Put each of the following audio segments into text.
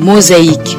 Mosaïque.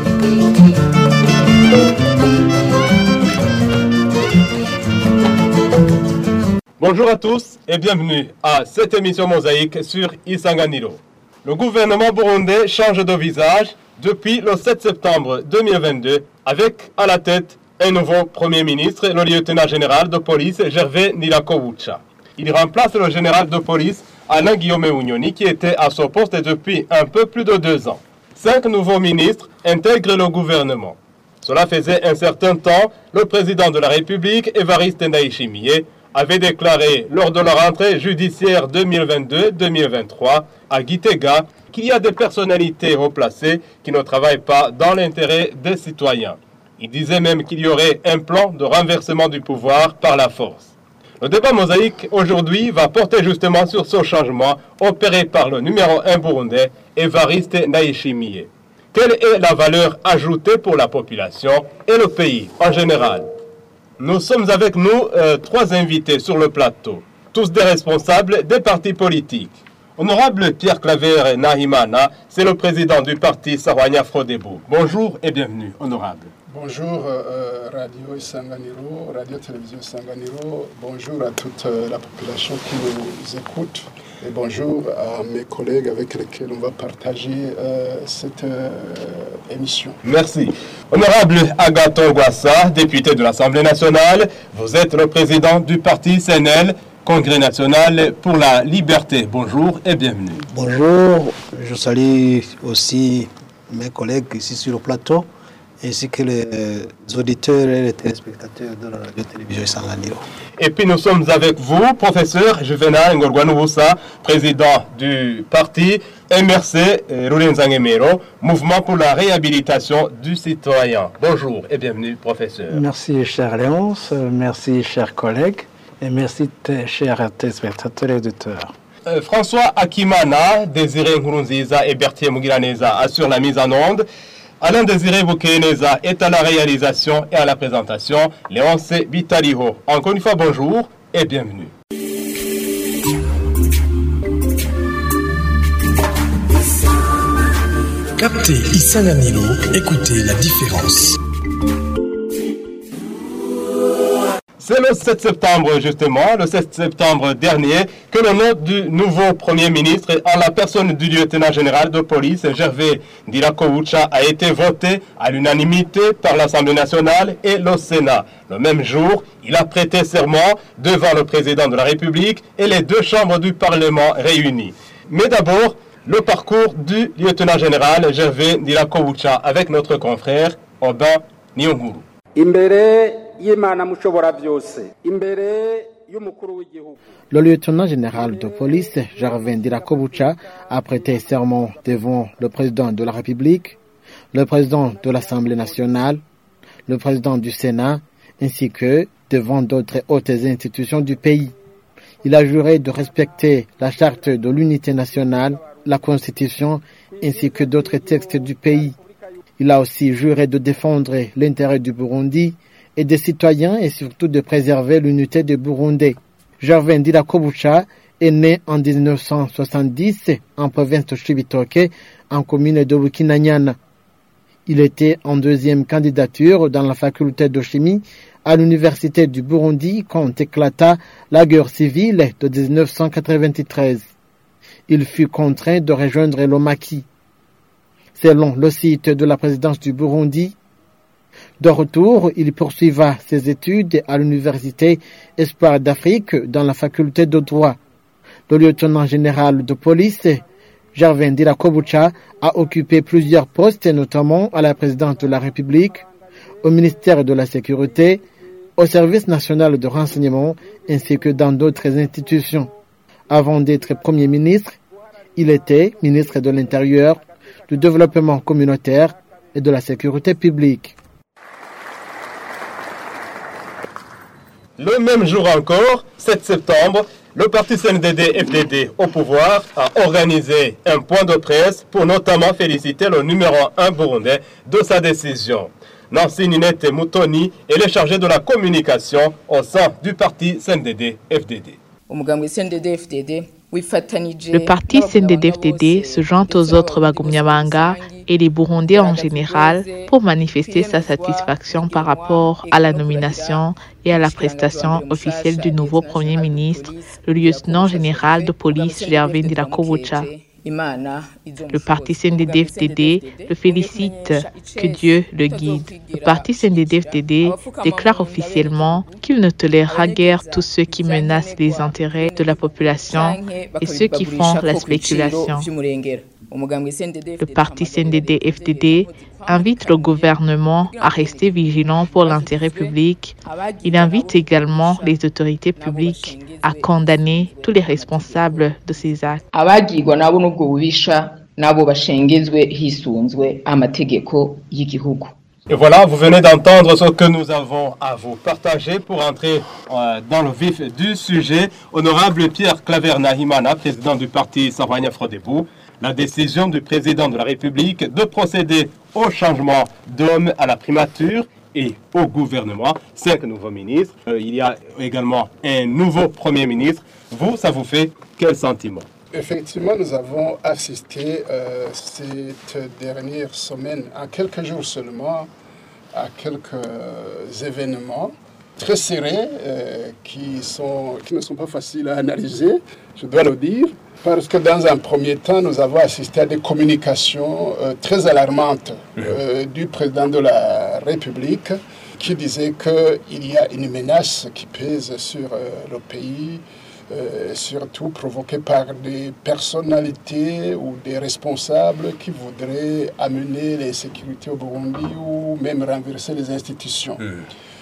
Bonjour à tous et bienvenue à cette émission Mosaïque sur Isanganiro. Le gouvernement burundais change de visage depuis le 7 septembre 2022 avec à la tête un nouveau Premier ministre, le lieutenant général de police Gervais Nirakowucha. Il remplace le général de police Alain Guillaume Unioni qui était à son poste depuis un peu plus de deux ans. Cinq nouveaux ministres intègrent le gouvernement. Cela faisait un certain temps, le président de la République, Évariste Ndayishimiye, avait déclaré lors de la rentrée judiciaire 2022-2023 à Gitega qu'il y a des personnalités replacées qui ne travaillent pas dans l'intérêt des citoyens. Il disait même qu'il y aurait un plan de renversement du pouvoir par la force. Le débat mosaïque aujourd'hui va porter justement sur ce changement opéré par le numéro 1 burundais, Evariste Ndayishimiye. Quelle est la valeur ajoutée pour la population et le pays en général? Nous sommes avec nous euh, trois invités sur le plateau, tous des responsables des partis politiques. Honorable Pierre Claver Nahimana, c'est le président du parti Sarwania Frodebo. Bonjour et bienvenue, honorable. Bonjour euh, Radio Isanganiro, Radio Télévision Isanganiro. Bonjour à toute euh, la population qui nous écoute. Et bonjour à mes collègues avec lesquels on va partager euh, cette euh, émission. Merci. Honorable Agathon Gwassa, député de l'Assemblée nationale, vous êtes le président du parti CNL, Congrès national pour la liberté. Bonjour et bienvenue. Bonjour, je salue aussi mes collègues ici sur le plateau ainsi que les auditeurs et les téléspectateurs de la radio-télévision Sanganiro. Et puis nous sommes avec vous, professeur Juvenal Ngorgwanoussa, président du parti MRC Rulenzangemero, Mouvement pour la réhabilitation du citoyen. Bonjour et bienvenue, professeur. Merci, cher Léonce, merci, chers collègues, et merci, chers téléspectateurs et auditeurs. Euh, François Akimana, Désiré Nkurunziza et Berthier Mugiraneza assurent la mise en onde. Alain Désiré Boukeneza est à la réalisation et à la présentation. Léonce Bitariho. Encore une fois, bonjour et bienvenue. Captez Isanganilo, écoutez la différence. C'est le 7 septembre, justement, le 7 septembre dernier, que le nom du nouveau Premier ministre, en la personne du lieutenant général de police, Gervais Dirakowucha, a été voté à l'unanimité par l'Assemblée nationale et le Sénat. Le même jour, il a prêté serment devant le président de la République et les deux chambres du Parlement réunies. Mais d'abord, le parcours du lieutenant général Gervais Dirakowucha avec notre confrère Aubin Nyonguru. Le lieutenant général de police, Gervin Dirakobucha, a prêté serment devant le président de la République, le président de l'Assemblée nationale, le président du Sénat, ainsi que devant d'autres hautes institutions du pays. Il a juré de respecter la charte de l'unité nationale, la constitution, ainsi que d'autres textes du pays. Il a aussi juré de défendre l'intérêt du Burundi et des citoyens et surtout de préserver l'unité du Burundi. Gervin Dirakobucha est né en 1970 en province de Chibitoke, en commune de Bukinanyana. Il était en deuxième candidature dans la faculté de chimie à l'université du Burundi quand éclata la guerre civile de 1993. Il fut contraint de rejoindre le maquis. Selon le site de la présidence du Burundi, de retour, il poursuiva ses études à l'université Espoir d'Afrique dans la faculté de droit. Le lieutenant général de police, Gervin Dirakobucha, a occupé plusieurs postes, notamment à la présidence de la République, au ministère de la Sécurité, au service national de renseignement, ainsi que dans d'autres institutions. Avant d'être Premier ministre, il était ministre de l'Intérieur, du Développement communautaire et de la Sécurité publique. Le même jour encore, 7 septembre, le parti CNDD-FDD au pouvoir a organisé un point de presse pour notamment féliciter le numéro 1 burundais de sa décision. Nancy Ninette Moutoni est le chargé de la communication au sein du parti CNDD-FDD. Le parti CNDD-FDD se joint aux autres Bagumyabanga et les Burundais en général pour manifester sa satisfaction par rapport à la nomination et à la prestation officielle du nouveau Premier ministre, le lieutenant général de police Gervin Dirakobucha. Le parti CNDD-FDD le félicite que Dieu le guide. Le parti CNDD-FDD déclare officiellement qu'il ne tolérera guère tous ceux qui menacent les intérêts de la population et ceux qui font la spéculation. Le parti CNDD-FDD invite le gouvernement à rester vigilant pour l'intérêt public. Il invite également les autorités publiques à condamner tous les responsables de ces actes. Et voilà, vous venez d'entendre ce que nous avons à vous partager pour entrer euh, dans le vif du sujet. Honorable Pierre Claver Nahimana, président du parti Savonia Frodebou, la décision du président de la République de procéder au changement d'homme à la primature et au gouvernement, cinq nouveaux ministres. Euh, il y a également un nouveau Premier ministre. Vous, ça vous fait quel sentiment? Effectivement, nous avons assisté euh, cette dernière semaine, en quelques jours seulement, à quelques événements très serrés euh, qui, sont, qui ne sont pas faciles à analyser, je dois le dire, parce que dans un premier temps, nous avons assisté à des communications euh, très alarmantes euh, du président de la République qui disait qu'il y a une menace qui pèse sur le pays, surtout provoquée par des personnalités ou des responsables qui voudraient amener les sécurités au Burundi ou même renverser les institutions.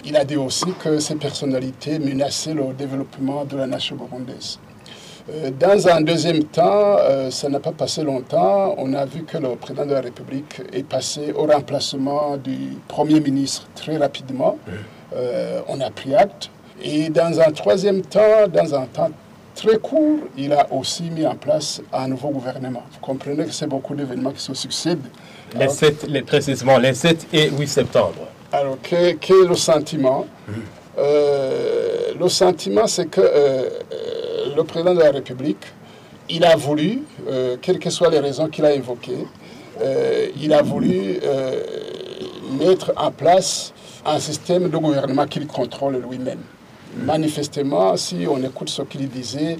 Il a dit aussi que ces personnalités menaçaient le développement de la nation burundaise. Euh, Dans un deuxième temps, euh, ça n'a pas passé longtemps, on a vu que le président de la République est passé au remplacement du Premier ministre très rapidement. Euh, on a pris acte. Et dans un troisième temps, dans un temps très court, il a aussi mis en place un nouveau gouvernement. Vous comprenez que c'est beaucoup d'événements qui se succèdent. les Alors, 7, les, Précisément les 7 et 8 septembre. Alors, que- quel est le sentiment? Euh, Le sentiment, c'est que euh, euh, le président de la République, il a voulu, euh, quelles que soient les raisons qu'il a évoquées, il a voulu mettre en place un système de gouvernement qu'il contrôle lui-même. Manifestement, si on écoute ce qu'il disait,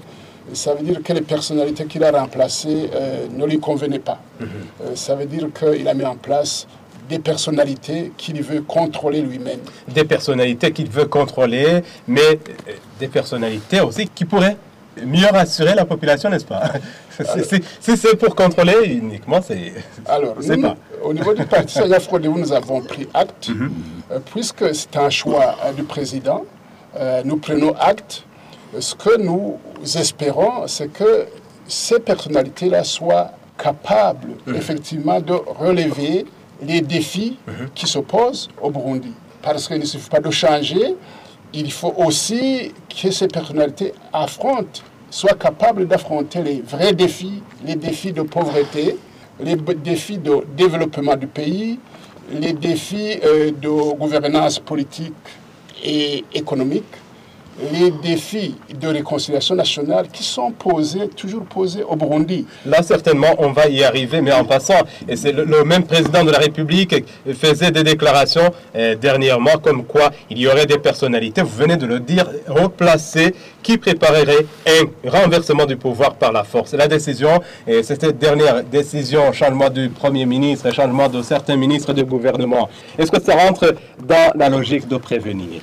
ça veut dire que les personnalités qu'il a remplacées euh, ne lui convenaient pas. Euh, ça veut dire qu'il a mis en place des personnalités qu'il veut contrôler lui-même. Des personnalités qu'il veut contrôler, mais euh, des personnalités aussi qui pourraient mieux rassurer la population, n'est-ce pas? Si c'est pour contrôler uniquement, c'est... Alors, nous, pas. au niveau du parti Sanya Frodéo, nous avons pris acte, euh, puisque c'est un choix euh, du président. euh, nous prenons acte. Ce que nous espérons, c'est que ces personnalités-là soient capables, effectivement, de relever les défis qui se posent au Burundi. Parce qu'il ne suffit pas de changer, il faut aussi que ces personnalités affrontent, soient capables d'affronter les vrais défis, les défis de pauvreté, les défis de développement du pays, les défis euh, de gouvernance politique et économique, les défis de réconciliation nationale qui sont posés, toujours posés au Burundi. Là, certainement, on va y arriver, mais en passant, et c'est le, même président de la République faisait des déclarations euh, dernièrement comme quoi il y aurait des personnalités, vous venez de le dire, replacées, qui prépareraient un renversement du pouvoir par la force. La décision, et cette dernière décision, changement du Premier ministre, changement de certains ministres du gouvernement, est-ce que ça rentre dans la logique de prévenir?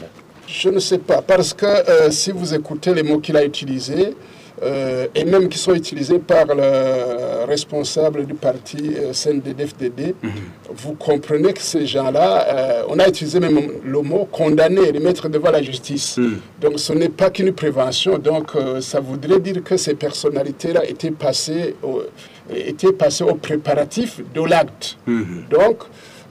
Je ne sais pas, parce que euh, si vous écoutez les mots qu'il a utilisés, euh, et même qui sont utilisés par le responsable du parti euh, CNDD-FDD, vous comprenez que ces gens-là, euh, on a utilisé même le mot condamner, les mettre devant la justice. Donc ce n'est pas qu'une prévention, donc ça voudrait dire que ces personnalités-là étaient passées au, étaient passées au préparatif de l'acte. Donc,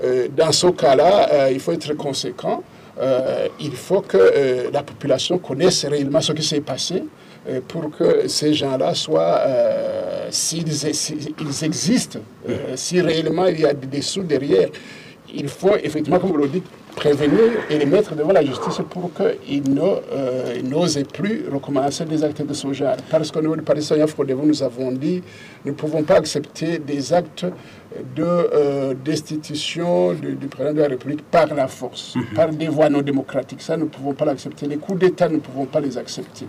euh, dans ce cas-là, il faut être conséquent. Euh, il faut que euh, la population connaisse réellement ce qui s'est passé euh, pour que ces gens-là soient, s'ils existent, si réellement il y a des dessous derrière, il faut effectivement, comme vous le dites, prévenir et les mettre devant la justice pour qu'ils euh, n'osent plus recommencer des actes de ce genre. Parce qu'au niveau du Paris nous avons dit nous ne pouvons pas accepter des actes de euh, destitution du, président de la République par la force, mhm. par des voies non démocratiques. Ça, nous ne pouvons pas l'accepter. Les coups d'État, nous ne pouvons pas les accepter.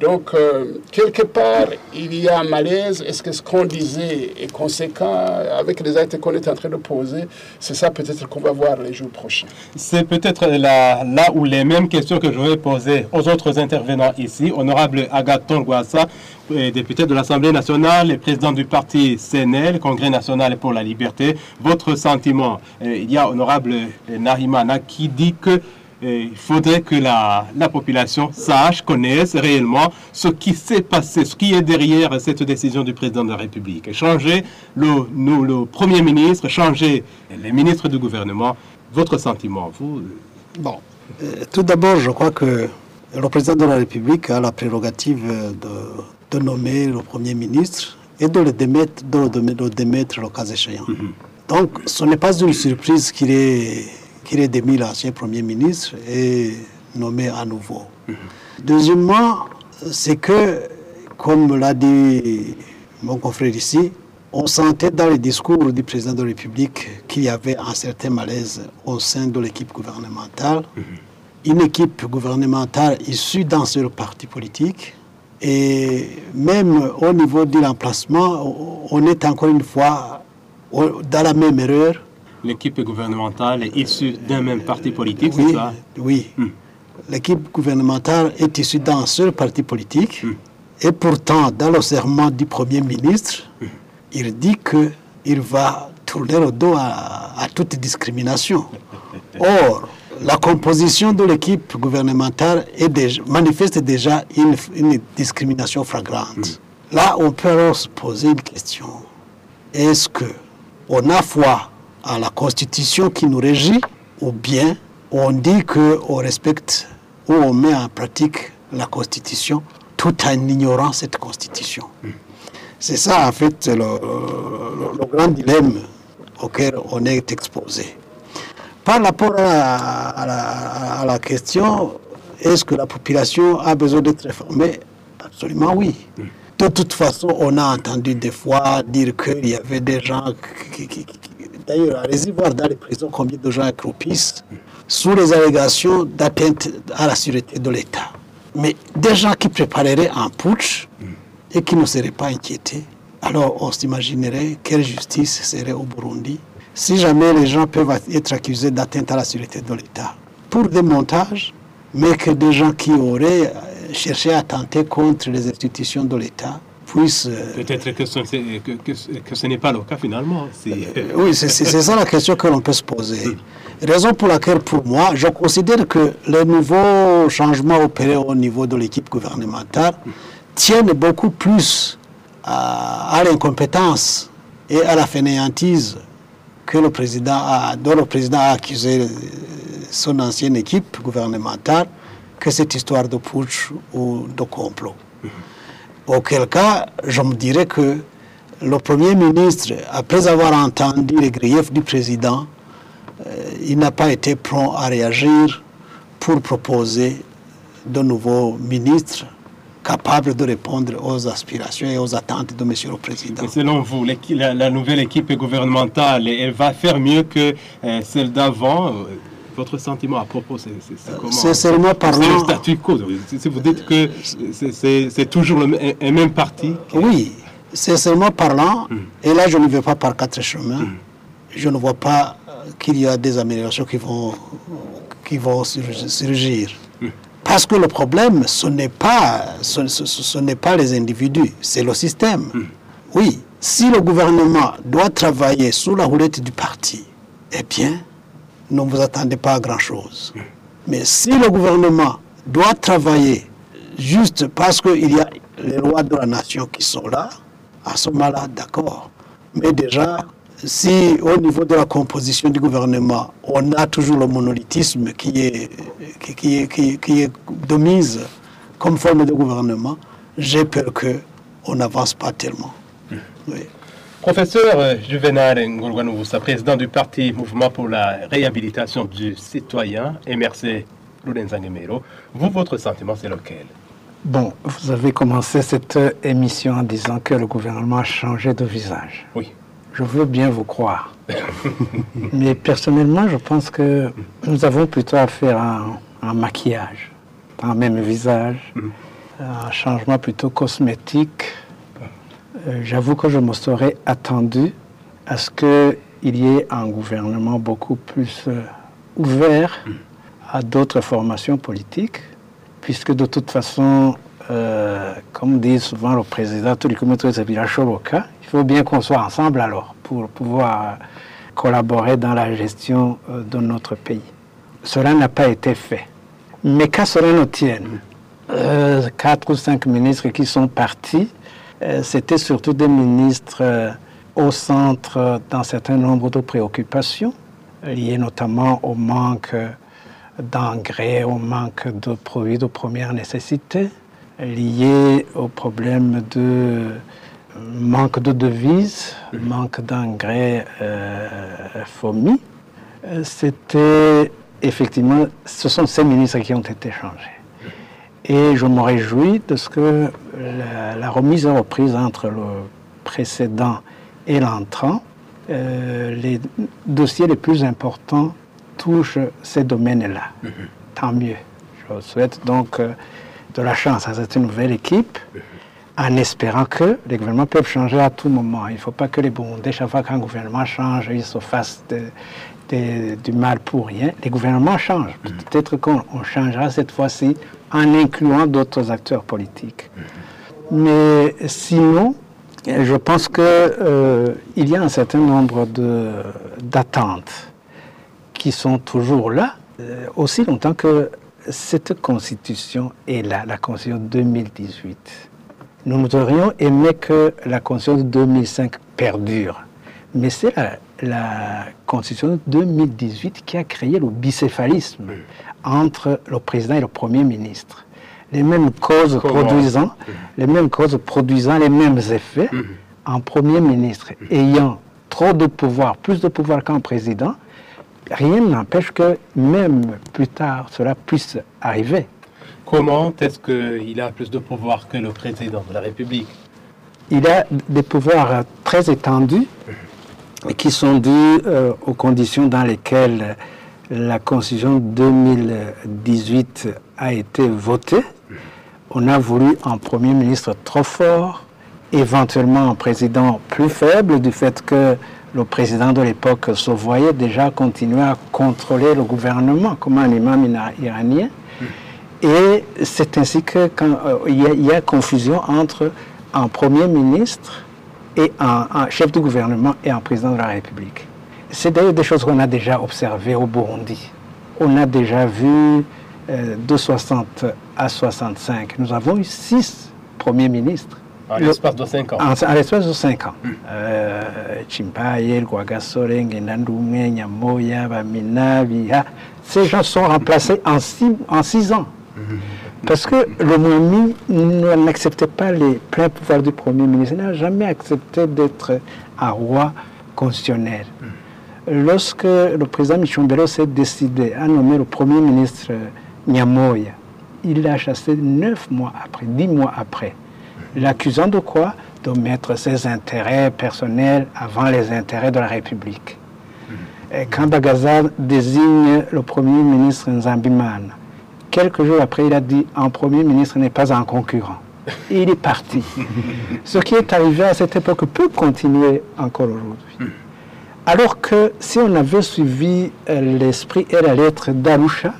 Donc, euh, quelque part, il y a un malaise. Est-ce que ce qu'on disait est conséquent avec les actes qu'on est en train de poser? C'est ça peut-être qu'on va voir les jours prochains. C'est peut-être là, là où les mêmes questions que je vais poser aux autres intervenants ici. Honorable Agaton Guassa, euh, député de l'Assemblée nationale et président du parti CNL, Congrès national pour la liberté. Votre sentiment? Euh, Il y a honorable Narimana qui dit que il faudrait que la, la, population sache, connaisse réellement ce qui s'est passé, ce qui est derrière cette décision du président de la République. Changer le, le Premier ministre, changer les ministres du gouvernement. Votre sentiment, vous Bon, euh, tout d'abord, je crois que le président de la République a la prérogative de, de nommer le Premier ministre et de le démettre, de le démettre, le cas échéant. Mhm. Donc, ce n'est pas une surprise qu'il ait ait démis l'ancien Premier ministre et nommé à nouveau. Deuxièmement, c'est que, comme l'a dit mon confrère ici, on sentait dans les discours du président de la République qu'il y avait un certain malaise au sein de l'équipe gouvernementale. Une équipe gouvernementale issue d'un seul parti politique. Et même au niveau de l'emplacement, on est encore une fois dans la même erreur l'équipe gouvernementale est issue d'un même parti politique, oui, c'est ça? Oui. Hmm. L'équipe gouvernementale est issue d'un seul parti politique. Hmm. Et pourtant, dans le serment du Premier ministre, hmm. il dit qu'il va tourner le dos à, toute discrimination. Or, la composition de l'équipe gouvernementale est manifeste déjà une, une discrimination flagrante. Là, on peut alors se poser une question. Est-ce que on a foi à la Constitution qui nous régit, ou bien on dit qu'on respecte ou on met en pratique la Constitution tout en ignorant cette Constitution. C'est ça, en fait, le, grand dilemme auquel on est exposé. Par rapport à la, question, est-ce que la population a besoin d'être réformée Absolument oui. De toute façon, on a entendu des fois dire qu'il y avait des gens qui, D'ailleurs, allez-y voir dans les prisons combien de gens accroupissent sous les allégations d'atteinte à la sûreté de l'État. Mais des gens qui prépareraient un putsch et qui ne seraient pas inquiétés, alors on s'imaginerait quelle justice serait au Burundi si jamais les gens peuvent être accusés d'atteinte à la sûreté de l'État. Pour des montages, mais que des gens qui auraient cherché à tenter contre les institutions de l'État euh, Peut-être que ce, que, ce n'est pas le cas finalement. Euh, oui, c'est ça la question que l'on peut se poser. Raison pour laquelle, pour moi, je considère que les nouveaux changements opérés au niveau de l'équipe gouvernementale tiennent beaucoup plus à, l'incompétence et à la fainéantise que le président a, dont le président a accusé son ancienne équipe gouvernementale que cette histoire de putsch ou de complot. Auquel cas, je me dirais que le Premier ministre, après avoir entendu les griefs du président, euh, il n'a pas été prompt à réagir pour proposer de nouveaux ministres capables de répondre aux aspirations et aux attentes de M. le Président. selon vous, la, nouvelle équipe gouvernementale, elle va faire mieux que euh, celle d'avant euh, votre sentiment à propos, c'est comment C'est seulement parlant. C'est le statu quo. Si vous dites que c'est toujours le, un même parti. Oui, c'est seulement parlant. Hmm. Et là, je ne vais pas par quatre chemins. Hmm. Je ne vois pas qu'il y a des améliorations qui vont, qui vont surgir. Hmm. Parce que le problème, ce n'est pas, ce, ce n'est pas les individus, c'est le système. Oui, si le gouvernement doit travailler sous la roulette du parti, eh bien, ne vous attendez pas à grand-chose. Mais si le gouvernement doit travailler juste parce qu'il y a les lois de la nation qui sont là, à ce moment-là, d'accord. Mais déjà, si au niveau de la composition du gouvernement, on a toujours le monolithisme qui est, qui, est, qui, est de mise comme forme de gouvernement, j'ai peur qu'on n'avance pas tellement. Professeur Juvenal Ngorwanoussa, président du parti Mouvement pour la réhabilitation du citoyen, MRC Lourenzangemero, vous, votre sentiment, c'est lequel? Bon, vous avez commencé cette émission en disant que le gouvernement a changé de visage. Oui. Je veux bien vous croire. Mais personnellement, je pense que nous avons plutôt affaire à un, maquillage, un même visage, mm. un changement plutôt cosmétique. Euh, j'avoue que je me serais attendu à ce qu'il y ait un gouvernement beaucoup plus euh, ouvert mm. à d'autres formations politiques puisque de toute façon, euh, comme dit souvent le président, il faut bien qu'on soit ensemble alors pour pouvoir collaborer dans la gestion de notre pays. Cela n'a pas été fait. Mais qu'à cela ne tienne, euh, quatre ou cinq ministres qui sont partis, c'était surtout des ministres au centre d'un certain nombre de préoccupations, liées notamment au manque d'engrais, au manque de produits de première nécessité, liés au problème de manque de devises, manque d'engrais euh, FOMI. C'était effectivement, ce sont ces ministres qui ont été changés. Et je me réjouis de ce que la, remise et reprise entre le précédent et l'entrant, euh, les dossiers les plus importants touche ces domaines-là. Mhm. Tant mieux. Je souhaite donc euh, de la chance à cette nouvelle équipe mhm. en espérant que les gouvernements peuvent changer à tout moment. Il ne faut pas que les Burundais, chaque fois qu'un gouvernement change, ils se fassent du mal pour rien. Les gouvernements changent. Mhm. Peut-être qu'on changera cette fois-ci en incluant d'autres acteurs politiques. Mais sinon, je pense qu'il euh, y a un certain nombre d'attentes qui sont toujours là, euh, aussi longtemps que cette constitution est là, la constitution 2018. Nous aurions aimé que la constitution de 2005 perdure. Mais c'est la, constitution de 2018 qui a créé le bicéphalisme entre le président et le premier ministre. Les mêmes causes produisant, les mêmes causes produisant les mêmes effets. Mhm. Un premier ministre ayant trop de pouvoir, plus de pouvoir qu'un président, rien n'empêche que même plus tard, cela puisse arriver. Comment est-ce qu'il a plus de pouvoir que le président de la République? Il a des pouvoirs très étendus qui sont dus euh, aux conditions dans lesquelles la Constitution 2018 a été votée. On a voulu un Premier ministre trop fort, éventuellement un président plus faible du fait que le président de l'époque se voyait déjà continuer à contrôler le gouvernement comme un imam iranien. Et c'est ainsi qu'il euh, y, a confusion entre un premier ministre et un, chef de gouvernement et un président de la République. C'est d'ailleurs des choses qu'on a déjà observées au Burundi. On a déjà vu euh, de 60 à 65. Nous avons eu six premiers ministres. En l'espace de 5 ans. En, l'espace de 5 ans. Mm. Euh, Chimpaye, Rwagasore, Ngendandoumé, Nyamoya, Bamina, Biha. Ces gens sont remplacés en 6 en six ans. Mm-hmm. Parce que le Moumi n'acceptait pas les pleins pouvoirs du Premier ministre. Il n'a jamais accepté d'être un roi constitutionnel. Mm. Lorsque le président Michombero s'est décidé à nommer le Premier ministre Nyamoya, il l'a chassé neuf mois après, dix mois après l'accusant de quoi? De mettre ses intérêts personnels avant les intérêts de la République. Quand Bagaza désigne le Premier ministre Nzambimana, quelques jours après, il a dit un Premier ministre n'est pas un concurrent. Et il est parti. Ce qui est arrivé à cette époque peut continuer encore aujourd'hui. Alors que si on avait suivi euh, l'esprit et la lettre d'Arusha,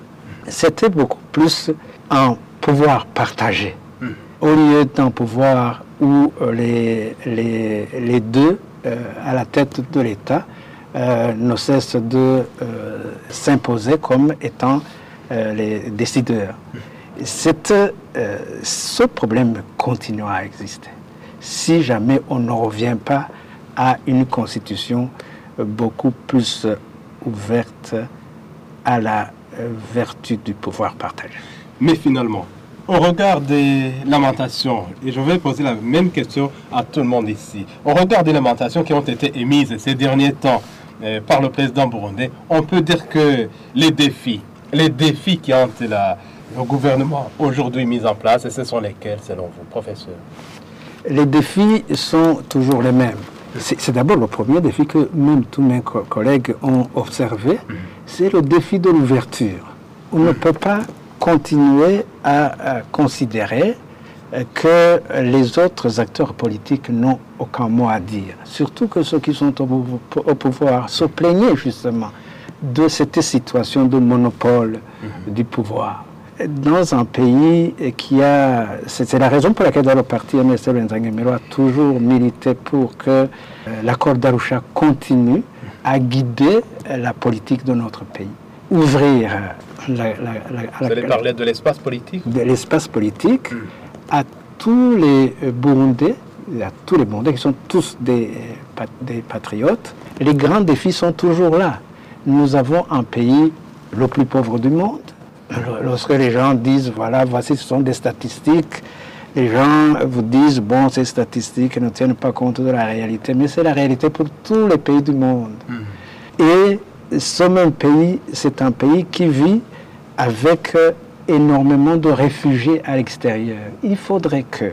c'était beaucoup plus un pouvoir partagé. Au lieu d'un pouvoir où euh, les, les, deux, euh, à la tête de l'État, euh, ne cessent de s'imposer comme étant les décideurs. Cette, ce problème continuera à exister. Si jamais on ne revient pas à une constitution beaucoup plus ouverte à la vertu du pouvoir partagé. Mais finalement, Au regard des lamentations, et je vais poser la même question à tout le monde ici, au regard des lamentations qui ont été émises ces derniers temps euh, par le président burundais, on peut dire que les défis, les défis qui ont la, le gouvernement aujourd'hui mis en place, et ce sont lesquels selon vous, professeur? Les défis sont toujours les mêmes. C'est d'abord le premier défi que même tous mes collègues ont observé, mm. c'est le défi de l'ouverture. On ne peut pas continuer à, considérer euh, que les autres acteurs politiques n'ont aucun mot à dire. Surtout que ceux qui sont au, pouvoir se plaignaient justement de cette situation de monopole mhm. du pouvoir. Dans un pays qui a... C'est la raison pour laquelle le parti MSL a toujours milité pour que euh, l'accord d'Arusha continue à guider la politique de notre pays. Ouvrir la, Vous allez parler de l'espace politique De l'espace politique hmm. à tous les euh, Burundais, à tous les Burundais qui sont tous des, euh, des patriotes. Les grands défis sont toujours là. Nous avons un pays le plus pauvre du monde. Lorsque les gens disent, voilà, voici, ce sont des statistiques, les gens vous disent, bon, ces statistiques ne tiennent pas compte de la réalité, mais c'est la réalité pour tous les pays du monde. Hmm. Et ce même pays, c'est un pays qui vit avec euh, énormément de réfugiés à l'extérieur. Il faudrait que,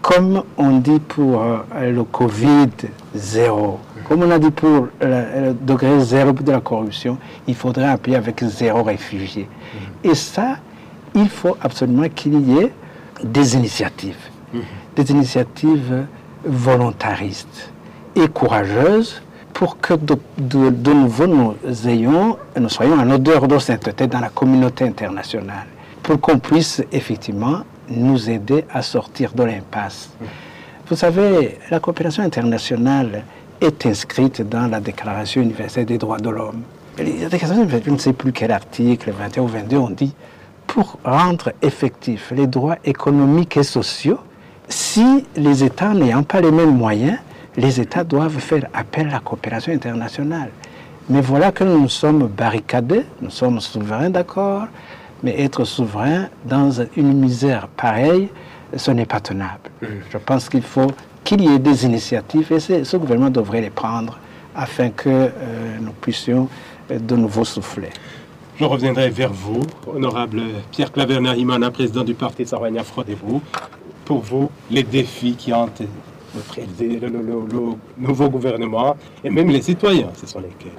comme on dit pour euh, le Covid zéro, comme on a dit pour le degré zéro de la corruption, il faudrait un pays avec zéro réfugié. Mm-hmm. Et ça, il faut absolument qu'il y ait des initiatives, mm-hmm. des initiatives volontaristes et courageuses pour que de, nouveau nous ayons, nous soyons en odeur de sainteté dans la communauté internationale, pour qu'on puisse effectivement nous aider à sortir de l'impasse. Vous savez, la coopération internationale est inscrite dans la Déclaration universelle des droits de l'homme. La Déclaration je ne sais plus quel article, 21 ou 22, on dit, pour rendre effectifs les droits économiques et sociaux, si les États n'ayant pas les mêmes moyens, les États doivent faire appel à la coopération internationale. Mais voilà que nous sommes barricadés, nous sommes souverains, d'accord, mais être souverain dans une misère pareille, ce n'est pas tenable. Je pense qu'il faut qu'il y ait des initiatives et ce gouvernement devrait les prendre afin que euh, nous puissions euh, de nouveau souffler. Je reviendrai vers vous, honorable Pierre Claverner Imana, président du parti Sarwania Frodez-vous. Pour vous, les défis qui ont le, le, nouveau gouvernement et même les citoyens, ce sont lesquels.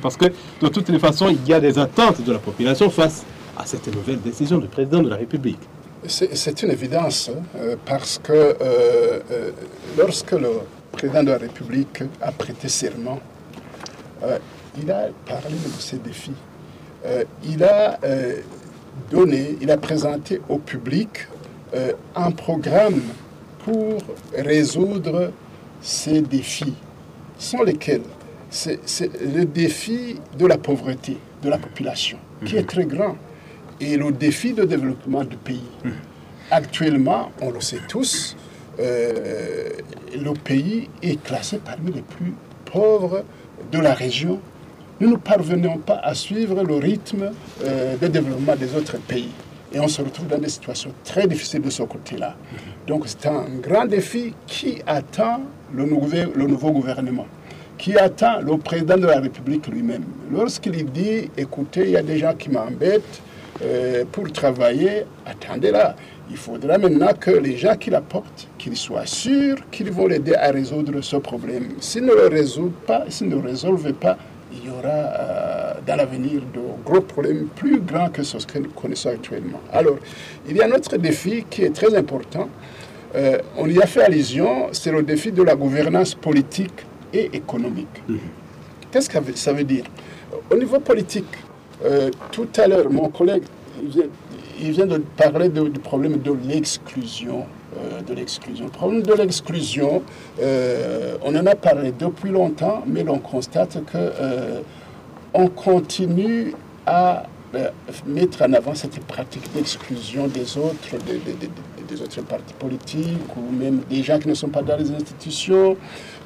Parce que de toutes les façons, il y a des attentes de la population face à cette nouvelle décision du président de la République. C'est une évidence, hein, euh, parce que euh, euh, lorsque le président de la République a prêté serment, il a parlé de ces défis. il a donné, il a présenté au public un programme pour résoudre ces défis sont lesquels C'est le défi de la pauvreté de la population, qui est mhm. très grand, et le défi de développement du pays. Mhm. Actuellement, on le sait tous, euh, le pays est classé parmi les plus pauvres de la région. Nous ne parvenons pas à suivre le rythme euh, de développement des autres pays. Et on se retrouve dans des situations très difficiles de ce côté-là. Donc c'est un grand défi qui attend le nouveau, le nouveau gouvernement, qui attend le président de la République lui-même. Lorsqu'il dit, écoutez, il y a des gens qui m'embêtent euh, pour travailler, attendez là. Il faudra maintenant que les gens qui l'apportent, qu'ils soient sûrs qu'ils vont l'aider à résoudre ce problème. S'ils ne le résolvent pas, s'ils ne le résolvent pas, il y aura euh, dans l'avenir de gros problèmes plus grands que ce que nous connaissons actuellement. Alors, il y a un autre défi qui est très important. Euh, on y a fait allusion, c'est le défi de la gouvernance politique et économique. Mhm. Qu'est-ce que ça veut dire? Au niveau politique, euh, tout à l'heure, mon collègue il vient, de parler du problème de l'exclusion euh, de l'exclusion. Le problème de l'exclusion, euh, on en a parlé depuis longtemps, mais on constate que on continue à mettre en avant cette pratique d'exclusion des autres, des, autres partis politiques ou même des gens qui ne sont pas dans les institutions.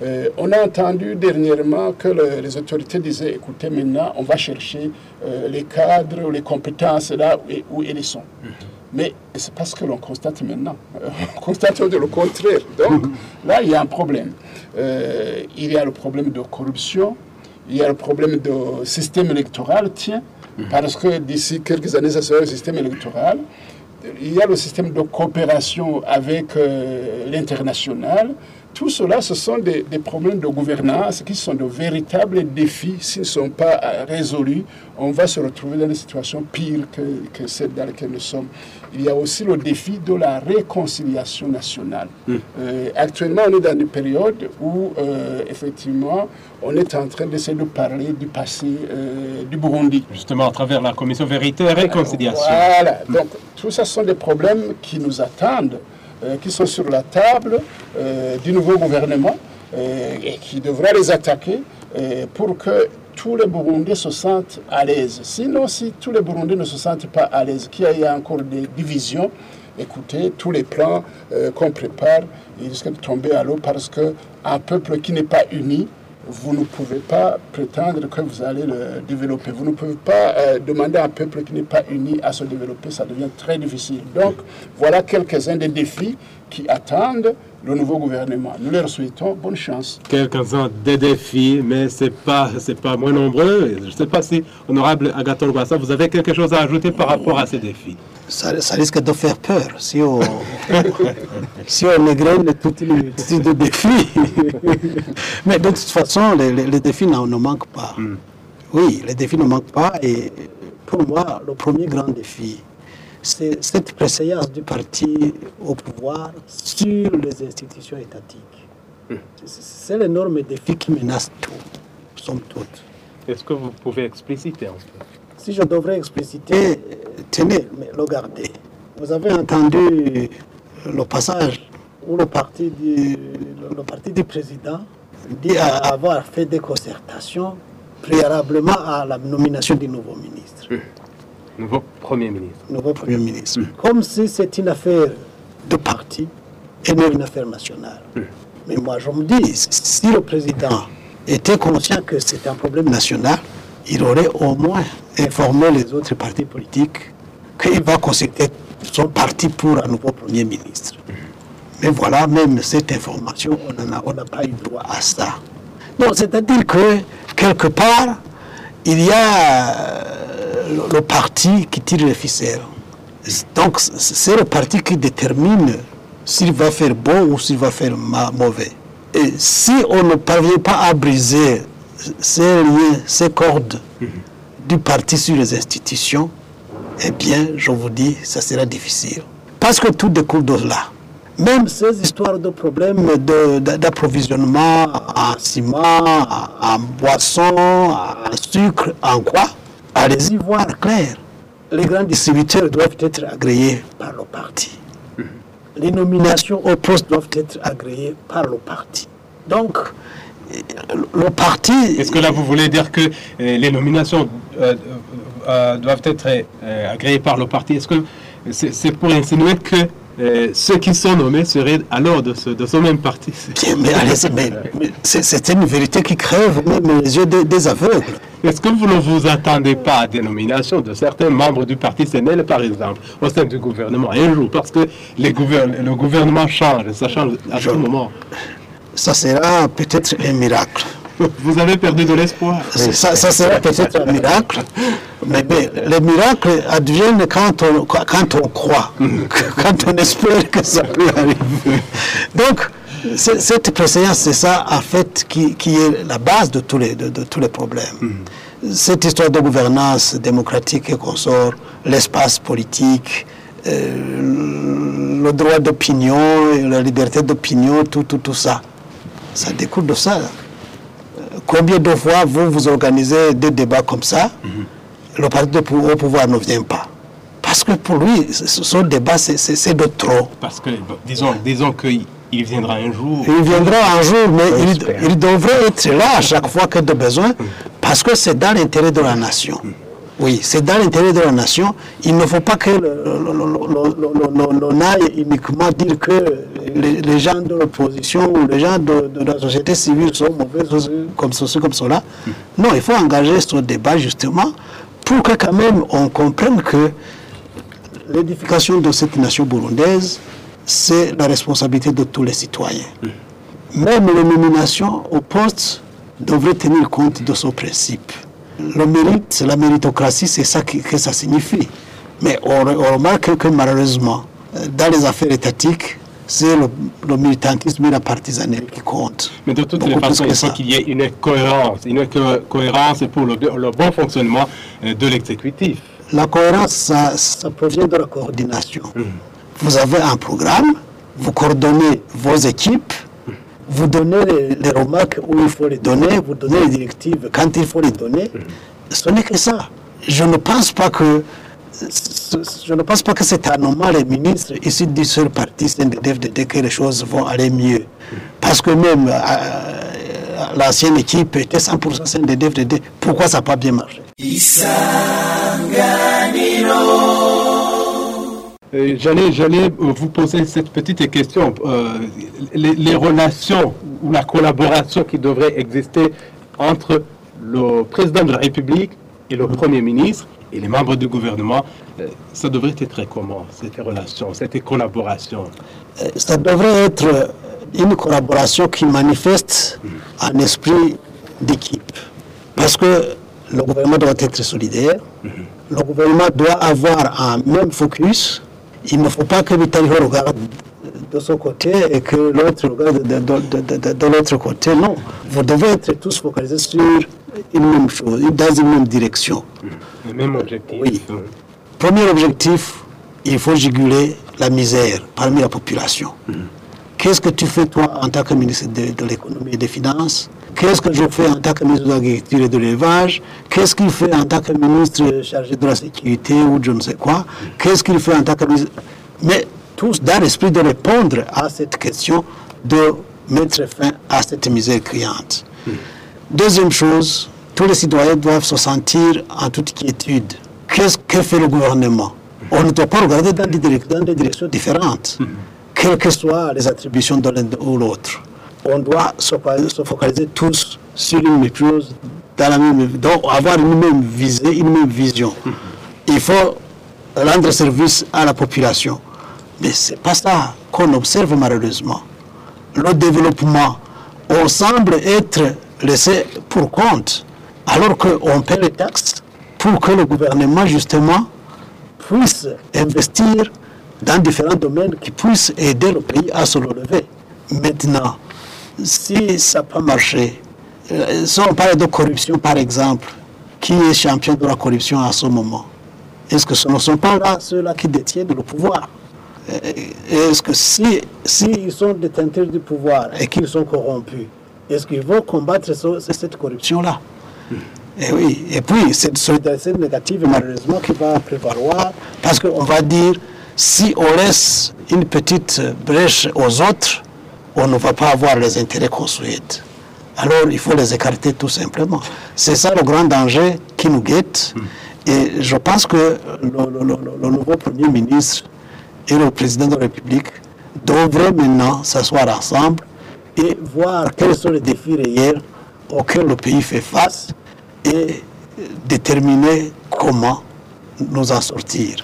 Euh, on a entendu dernièrement que les autorités disaient, écoutez, maintenant, on va chercher euh, les cadres ou les compétences là où, où elles sont. Mhm. Mais c'est parce que l'on constate maintenant. on constate le contraire. Donc là, il y a un problème. il y a le problème de corruption, il y a le problème du système électoral, tiens, mhm. Parce que d'ici quelques années, ça sera le système électoral. Il y a le système de coopération avec euh, l'international. Tout cela, ce sont des, problèmes de gouvernance qui sont de véritables défis. S'ils ne sont pas euh, résolus, on va se retrouver dans une situation pire que, que celle dans laquelle nous sommes il y a aussi le défi de la réconciliation nationale. Hmm. Euh, actuellement, on est dans une période où, euh, effectivement, on est en train d'essayer de parler du passé euh, du Burundi. Justement, à travers la commission vérité et réconciliation. Voilà. Hmm. Donc, tout ça sont des problèmes qui nous attendent, qui sont sur la table du nouveau gouvernement et qui devra les attaquer pour que tous les Burundais se sentent à l'aise. Sinon, si tous les Burundais ne se sentent pas à l'aise, qu'il y a encore des divisions, écoutez, tous les plans euh, qu'on prépare, ils risquent de tomber à l'eau parce qu'un peuple qui n'est pas uni, vous ne pouvez pas prétendre que vous allez le développer. Vous ne pouvez pas euh, demander à un peuple qui n'est pas uni à se développer. Ça devient très difficile. Donc, voilà quelques-uns des défis qui attendent le nouveau gouvernement. Nous leur souhaitons bonne chance. Quelques-uns des défis, mais ce n'est pas, pas moins nombreux. Je ne sais pas si, honorable Agathon Bassa, vous avez quelque chose à ajouter par rapport à ces défis ça, risque de faire peur si on, si on égrène toutes les défis. mais de toute façon, les, défis ne, manquent pas. Hmm. Oui, les défis ne manquent pas. Et pour moi, le premier grand défi, c'est cette préséance du parti au pouvoir sur les institutions étatiques. Hmm. C'est l'énorme défi qui menace tout, somme toute. Est-ce que vous pouvez expliciter un peu Si je devrais expliciter, tenez, mais regardez. Vous avez entendu le passage où le parti du, le, parti du président dit avoir fait des concertations préalablement à la nomination du nouveau ministre. Hmm. Nouveau Premier ministre. Nouveau Premier ministre. Comme si c'est une affaire de parti et non une affaire nationale. Mais moi, je me dis, si le président était conscient que c'est un problème national, il aurait au moins informé les autres partis politiques qu'il va consulter son parti pour un nouveau Premier ministre. Mais voilà, même cette information, on n'a pas eu droit à ça. Donc, c'est-à-dire que, quelque part, il y a le parti qui tire les ficelles. Donc c'est le parti qui détermine s'il va faire bon ou s'il va faire mauvais. Et si on ne parvient pas à briser ces liens, ces cordes du parti sur les institutions, eh bien, je vous dis, ça sera difficile. Parce que tout découle de là. Même ces histoires de problèmes d'approvisionnement en ciment, en boisson, en sucre, en quoi? Allez-y voir clair. Les grands distributeurs doivent être agréés par le parti. Mhm. Les nominations au poste doivent être agréées par le parti. Donc, le parti... Est-ce que là, vous voulez dire que euh, les nominations euh, euh, doivent être agréées par le parti? Est-ce que c'est pour insinuer que ceux qui sont nommés seraient alors de ce, de ce même parti. mais, c'est une vérité qui crève même les yeux des aveugles. Est-ce que vous ne vous attendez pas à des nominations de certains membres du parti Sénèle, par exemple, au sein du gouvernement, un jour, parce que les le gouvernement change, ça change à tout moment Ça sera peut-être un miracle. Vous avez perdu de l'espoir. Ça, ça sera peut-être un miracle, mais, les miracles adviennent quand on, quand on croit, quand on espère que ça peut arriver. Donc, cette préséance, c'est ça, en fait, qui, est la base de tous les, de, tous les problèmes. Cette histoire de gouvernance démocratique et consort, l'espace politique, euh, le droit d'opinion, la liberté d'opinion, tout, tout, tout ça, ça découle de ça. Combien de fois vous vous organisez des débats comme ça, mm-hmm. le parti au pouvoir ne vient pas parce que pour lui, son débat, c'est de trop. Parce que, disons, disons que il viendra un jour. Il viendra un jour, mais il, devrait être là à chaque fois que de besoin, parce que c'est dans l'intérêt de la nation. Oui, c'est dans l'intérêt de la nation. Il ne faut pas que l'on aille uniquement dire que les, gens de l'opposition ou les gens de, la société civile sont mauvais, comme ceci, comme cela. Non, il faut engager ce débat justement pour que quand même on comprenne que l'édification de cette nation burundaise, c'est la responsabilité de tous les citoyens. Même les nominations au poste devraient tenir compte de ce principe. Le mérite, la méritocratie, c'est ça que, ça signifie. Mais on, remarque que malheureusement, dans les affaires étatiques, c'est le, militantisme et la partisanerie qui comptent. Mais de toutes les façons, il faut qu'il y ait une cohérence, une cohérence pour le, bon fonctionnement euh, de l'exécutif. La cohérence, ça, provient de la coordination. Hum. Vous avez un programme, vous coordonnez vos équipes, vous donnez les, remarques où il faut les donner, vous donnez les directives quand il faut les donner. Ce n'est que ça. Je ne pense pas que je ne pense pas que c'est anormal les ministres ici du seul parti CNDD-FDD que les choses vont aller mieux. Parce que même euh, l'ancienne équipe était 100% CNDD-FDD. Pourquoi ça n'a pas bien marché? Euh, J'allais vous poser cette petite question. Euh, les, relations ou la collaboration qui devrait exister entre le président de la République et le Premier ministre et les membres du gouvernement, euh, ça devrait être comment, cette relation, cette collaboration? Ça devrait être une collaboration qui manifeste un esprit d'équipe. Parce que le gouvernement doit être solidaire, mhm. le gouvernement doit avoir un même focus il ne faut pas que Vitali regarde de son côté et que l'autre regarde de, l'autre côté. Non, vous devez être tous focalisés sur une même chose, dans une même direction. Le même objectif. Oui. Premier objectif, il faut juguler la misère parmi la population. Mm. Qu'est-ce que tu fais toi en tant que ministre de, l'économie et des finances? Qu'est-ce que je fais en tant que ministre de l'agriculture et de l'élevage? Qu'est-ce qu'il fait en tant que ministre chargé de la sécurité ou je ne sais quoi? Qu'est-ce qu'il fait en tant que ministre? Mais tous dans l'esprit de répondre à cette question, de mettre fin à cette misère criante. Deuxième chose, tous les citoyens doivent se sentir en toute quiétude. Qu'est-ce que fait le gouvernement? On ne doit pas regarder dans des, directions différentes, quelles que soient les attributions de l'un ou l'autre on doit se focaliser tous sur une même chose, dans la même, donc avoir une même visée, une même vision. Il faut rendre service à la population. Mais ce n'est pas ça qu'on observe malheureusement. Le développement, on semble être laissé pour compte, alors qu'on paie les taxes pour que le gouvernement, justement, puisse investir dans différents domaines qui puissent aider le pays à se relever. Maintenant, si ça n'a pas marché, euh, si on parle de corruption par exemple, qui est champion de la corruption à ce moment Est-ce que ce ne sont pas là ceux-là qui détiennent le pouvoir? Euh, Est-ce que si, si sont détenteurs du pouvoir et qu'ils sont corrompus, est-ce qu'ils vont combattre cette corruption-là? Et, oui. et puis, cette solidarité négative, malheureusement, qui va prévaloir, parce qu'on va dire, si on laisse une petite brèche aux autres, on ne va pas avoir les intérêts qu'on souhaite. Alors il faut les écarter tout simplement. C'est ça le grand danger qui nous guette. Hmm. Et je pense que le, nouveau Premier ministre et le président de la République devraient maintenant s'asseoir ensemble et voir quels sont les défis réels auxquels le pays fait face et déterminer comment nous en sortir.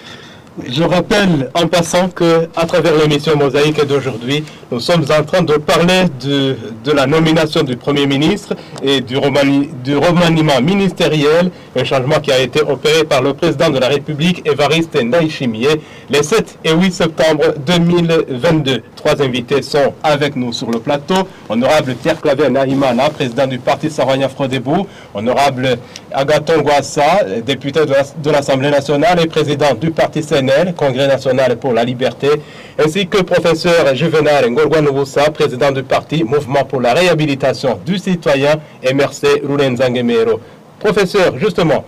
Je rappelle en passant que à travers l'émission Mosaïque d'aujourd'hui, nous sommes en train de parler de, de, la nomination du Premier ministre et du, remaniement ministériel, un changement qui a été opéré par le président de la République, Évariste Ndayishimiye, les 7 et 8 septembre 2022. Trois invités sont avec nous sur le plateau. Honorable Pierre Claver Nahimana, président du parti Sarwania Frodebou. Honorable Agaton Guassa, député de l'Assemblée nationale et président du parti Congrès national pour la liberté, ainsi que professeur Juvenal Ngorgwanoussa, président du parti Mouvement pour la réhabilitation du citoyen, MRC Rulenzangemero. Professeur, justement,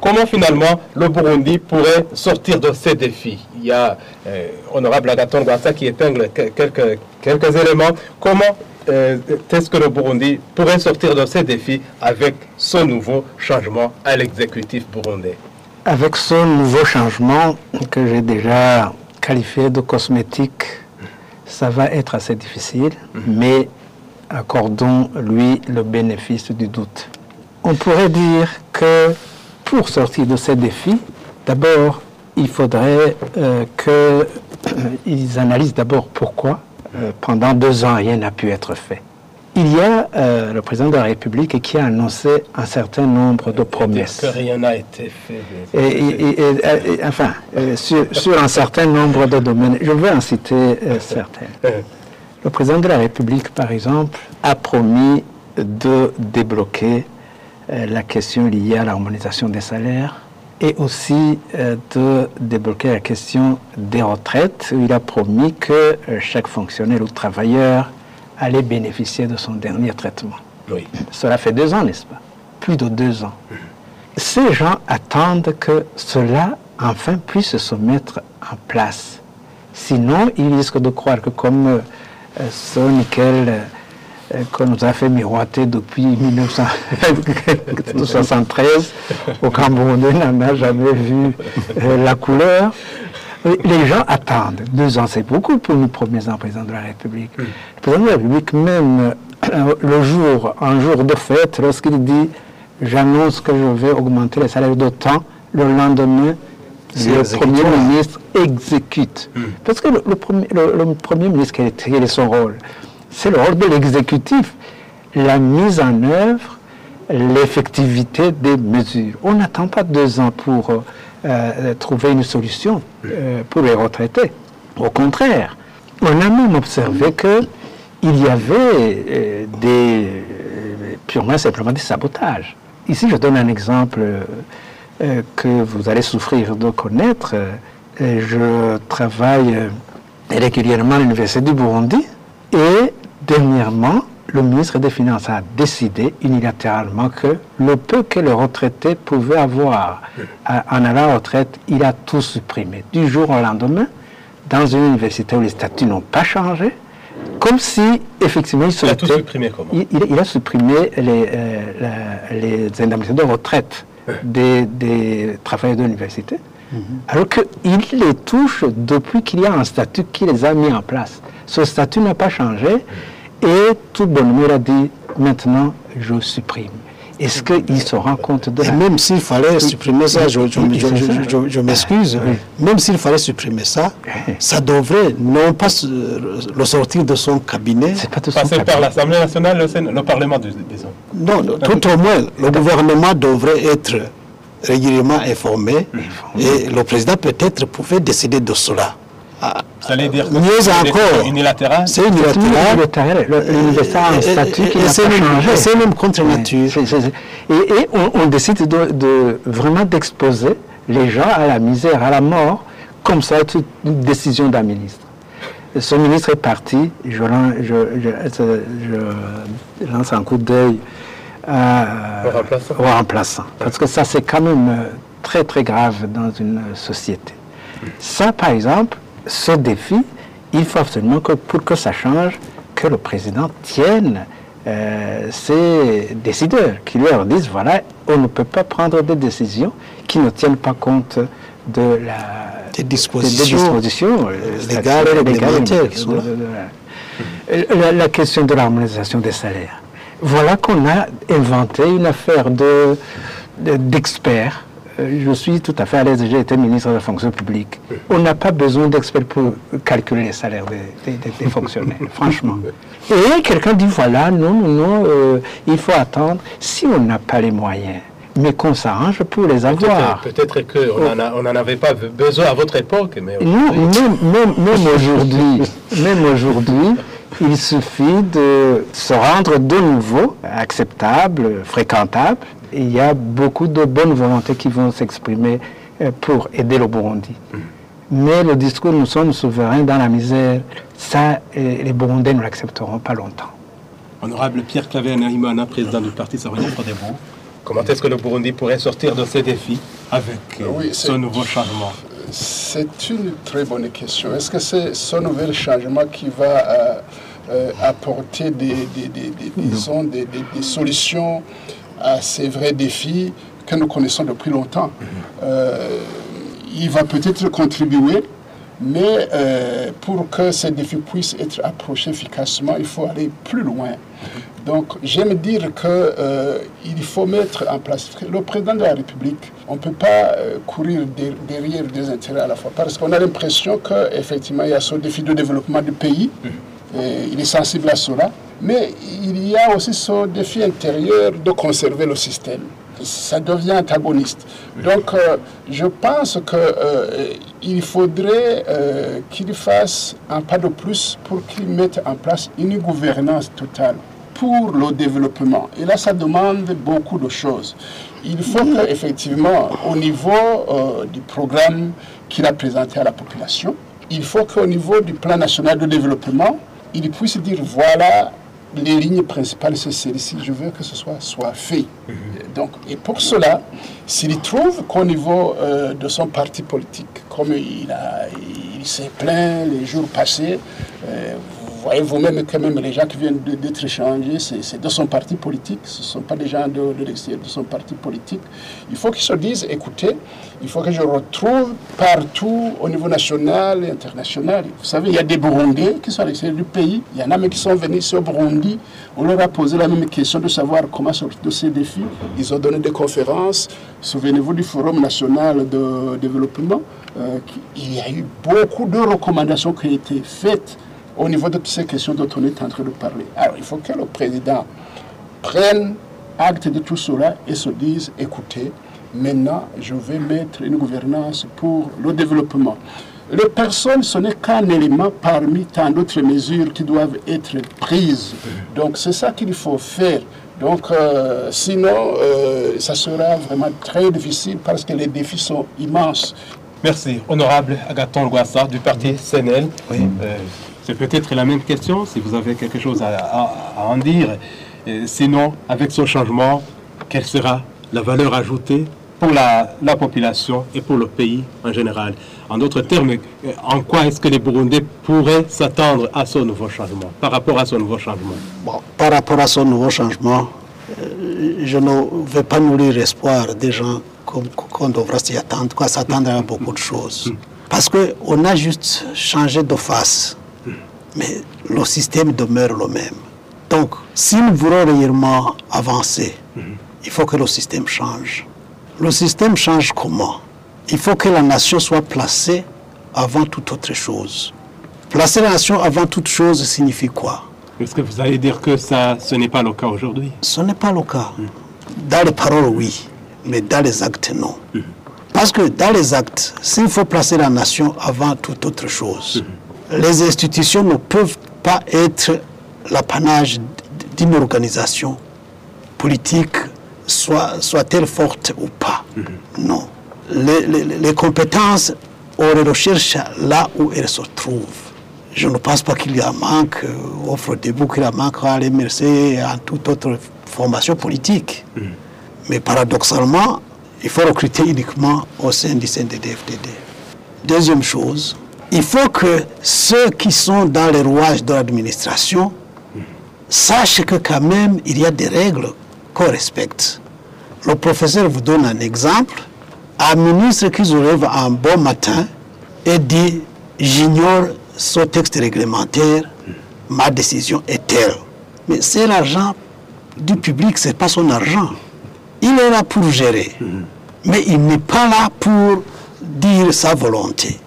comment finalement le Burundi pourrait sortir de ces défis? Il y a euh, honorable Agaton Gwassa qui épingle quelques, quelques éléments. Comment euh, est-ce que le Burundi pourrait sortir de ces défis avec ce nouveau changement à l'exécutif burundais? Avec ce nouveau changement que j'ai déjà qualifié de cosmétique, ça va être assez difficile, mais accordons-lui le bénéfice du doute. On pourrait dire que pour sortir de ces défis, d'abord, il faudrait euh, qu'ils analysent d'abord pourquoi euh, pendant deux ans rien n'a pu être fait. Il y a euh, le président de la République qui a annoncé un certain nombre de promesses. Que rien n'a été fait. Et, enfin, sur, sur, un certain nombre de domaines, je vais en citer certains. Le président de la République, par exemple, a promis de débloquer la question liée à l'harmonisation des salaires et aussi euh, de débloquer la question des retraites. Il a promis que euh, chaque fonctionnaire ou travailleur allait bénéficier de son dernier traitement. Oui. Cela fait deux ans, n'est-ce pas? Plus de deux ans. Ces gens attendent que cela, enfin, puisse se mettre en place. Sinon, ils risquent de croire que comme euh, ce nickel euh, qu'on nous a fait miroiter depuis 1973. Au Cameroun, on n'a jamais vu euh, la couleur. Les gens attendent. Deux ans, c'est beaucoup pour nous, premiers ans, président de la République. Le président de la République, même euh, le jour, un jour de fête, lorsqu'il dit j'annonce que je vais augmenter les salaires d'autant, le lendemain, le Premier ministre exécute. Hmm. Parce que le, premier, le, Premier ministre, quel est son rôle? C'est le rôle de l'exécutif, la mise en œuvre, l'effectivité des mesures. On n'attend pas deux ans pour euh, euh, trouver une solution euh, pour les retraités. Au contraire, on a même observé qu'il y avait des purement simplement des sabotages. Ici, je donne un exemple que vous allez souffrir de connaître. je travaille régulièrement à l'Université du Burundi et Dernièrement, le ministre des Finances a décidé unilatéralement que le peu que le retraité pouvait avoir en allant à la retraite, il a tout supprimé. Du jour au lendemain, dans une université où les statuts n'ont pas changé, comme si effectivement il, il a tout supprimé comment il, a supprimé les, euh, les, indemnités de retraite des, des travailleurs de l'université, mhm. alors qu'il les touche depuis qu'il y a un statut qui les a mis en place. Ce statut n'a pas changé. Et tout il a dit, maintenant, je supprime. Est-ce qu'il se rend compte de ça? Même s'il fallait supprimer ça, je, m'excuse, même s'il fallait supprimer ça, ça devrait non pas le sortir de son cabinet. Pas de Passer par l'Assemblée nationale, le, Parlement, disons. Non, tout au moins, le gouvernement devrait être régulièrement informé et le président peut-être pouvait décider de cela. Vous allez dire que c'est encore unilatéral C'est unilatéral. un statut qui C'est même contre nature. Et, on, décide de, vraiment d'exposer les gens à la misère, à la mort, comme ça, une décision d'un ministre. Ce ministre est parti, je, lance un coup d'œil au remplaçant. Parce que ça, c'est quand même euh, très, très grave dans une société. Ça, par exemple, ce défi, il faut absolument que pour que ça change, que le président tienne euh, ses décideurs, qui leur disent, voilà, on ne peut pas prendre des décisions qui ne tiennent pas compte de la, des dispositions, légales et réglementaires La, la, question de l'harmonisation des salaires. Voilà qu'on a inventé une affaire d'experts euh, je suis tout à fait à l'aise, j'ai été ministre de la fonction publique. On n'a pas besoin d'experts pour calculer les salaires des, fonctionnaires, franchement. Et quelqu'un dit, voilà, non, non, non, euh, il faut attendre. Si on n'a pas les moyens, mais qu'on s'arrange pour les avoir. Peut-être qu'on n'en avait pas besoin à votre époque. Mais non, même, même aujourd'hui, même aujourd'hui, il suffit de se rendre de nouveau acceptable, fréquentable, il y a beaucoup de bonnes volontés qui vont s'exprimer euh, pour aider le Burundi. Mm. Mais le discours nous sommes souverains dans la misère, ça, euh, les Burundais ne l'accepteront pas longtemps. Honorable Pierre Claver Naïmana, président du Parti Savoyard Frodebo, comment est-ce que le Burundi pourrait sortir de ces défis avec euh, ce nouveau changement C'est une très bonne question. Est-ce que c'est ce nouvel changement qui va apporter des, des, des, des solutions à ces vrais défis que nous connaissons depuis longtemps. Euh, il va peut-être contribuer, mais euh, pour que ces défis puissent être approchés efficacement, il faut aller plus loin. Donc, j'aime dire qu'il euh, faut mettre en place. Le président de la République, on ne peut pas euh, courir derrière des intérêts à la fois, parce qu'on a l'impression qu'effectivement, il y a ce défi de développement du pays, et il est sensible à cela, mais il y a aussi ce défi intérieur de conserver le système ça devient antagoniste. Donc, euh, je pense qu'il euh, faudrait euh, qu'il fasse un pas de plus pour qu'il mette en place une gouvernance totale pour le développement. Et là, ça demande beaucoup de choses. Il faut qu'effectivement, au niveau du programme qu'il a présenté à la population, il faut qu'au niveau du plan national de développement, il puisse dire voilà les lignes principales, c'est celle-ci. Je veux que ce soit, soit fait. Donc, et pour cela, s'il trouve qu'au niveau euh, de son parti politique, comme il, a, il s'est plaint les jours passés, euh, voyez vous-même que même les gens qui viennent d'être échangés, c'est de son parti politique, ce ne sont pas des gens de, de l'extérieur de son parti politique. Il faut qu'ils se disent, écoutez, il faut que je retrouve partout au niveau national et international. Vous savez, il y a des Burundais qui sont à l'extérieur du pays, il y en a même qui sont venus ici au Burundi, on leur a posé la même question de savoir comment sortir de ces défis. Ils ont donné des conférences, souvenez-vous du Forum national de développement, euh, il y a eu beaucoup de recommandations qui ont été faites au niveau de toutes ces questions dont on est en train de parler. Alors, il faut que le président prenne acte de tout cela et se dise, écoutez, maintenant, je vais mettre une gouvernance pour le développement. Les personnes, ce n'est qu'un élément parmi tant d'autres mesures qui doivent être prises. Donc, c'est ça qu'il faut faire. Donc, euh, sinon, euh, ça sera vraiment très difficile parce que les défis sont immenses. Merci. Honorable Agaton Guassa du parti CNL. Oui. Euh, c'est peut-être la même question, si vous avez quelque chose à, en dire. sinon, avec ce changement, quelle sera la valeur ajoutée pour la, population et pour le pays en général? En d'autres termes, en quoi est-ce que les Burundais pourraient s'attendre à ce nouveau changement, par rapport à ce nouveau changement? Bon, Par rapport à ce nouveau changement, euh, je ne vais pas nourrir l'espoir des gens qu'on devra s'y attendre, quoi s'attendre à beaucoup de choses. Hmm. Parce qu'on a juste changé de face mais le système demeure le même. Donc, si nous voulons réellement avancer, il faut que le système change. Le système change comment? Il faut que la nation soit placée avant toute autre chose. Placer la nation avant toute chose signifie quoi? Est-ce que vous allez dire que ça, ce n'est pas le cas aujourd'hui? Ce n'est pas le cas. Dans les paroles, oui, mais dans les actes, non. Parce que dans les actes, s'il faut placer la nation avant toute autre chose, les institutions ne peuvent pas être l'apanage d'une organisation politique, soit, soit-elle forte ou pas. Mhm. Non. Les, compétences, on les recherche là où elles se trouvent. Je ne pense pas qu'il y a un manque, euh, offre debout, qu'il y a un manque à l'MRC et à toute autre formation politique. Mhm. Mais paradoxalement, il faut recruter uniquement au sein du CNDD-FDD. Deuxième chose, il faut que ceux qui sont dans les rouages de l'administration sachent que quand même il y a des règles qu'on respecte. Le professeur vous donne un exemple. Un ministre qui se lève un bon matin et dit J'ignore ce texte réglementaire, ma décision est telle. Mais c'est l'argent du public, ce n'est pas son argent. Il est là pour gérer, mais il n'est pas là pour dire sa volonté.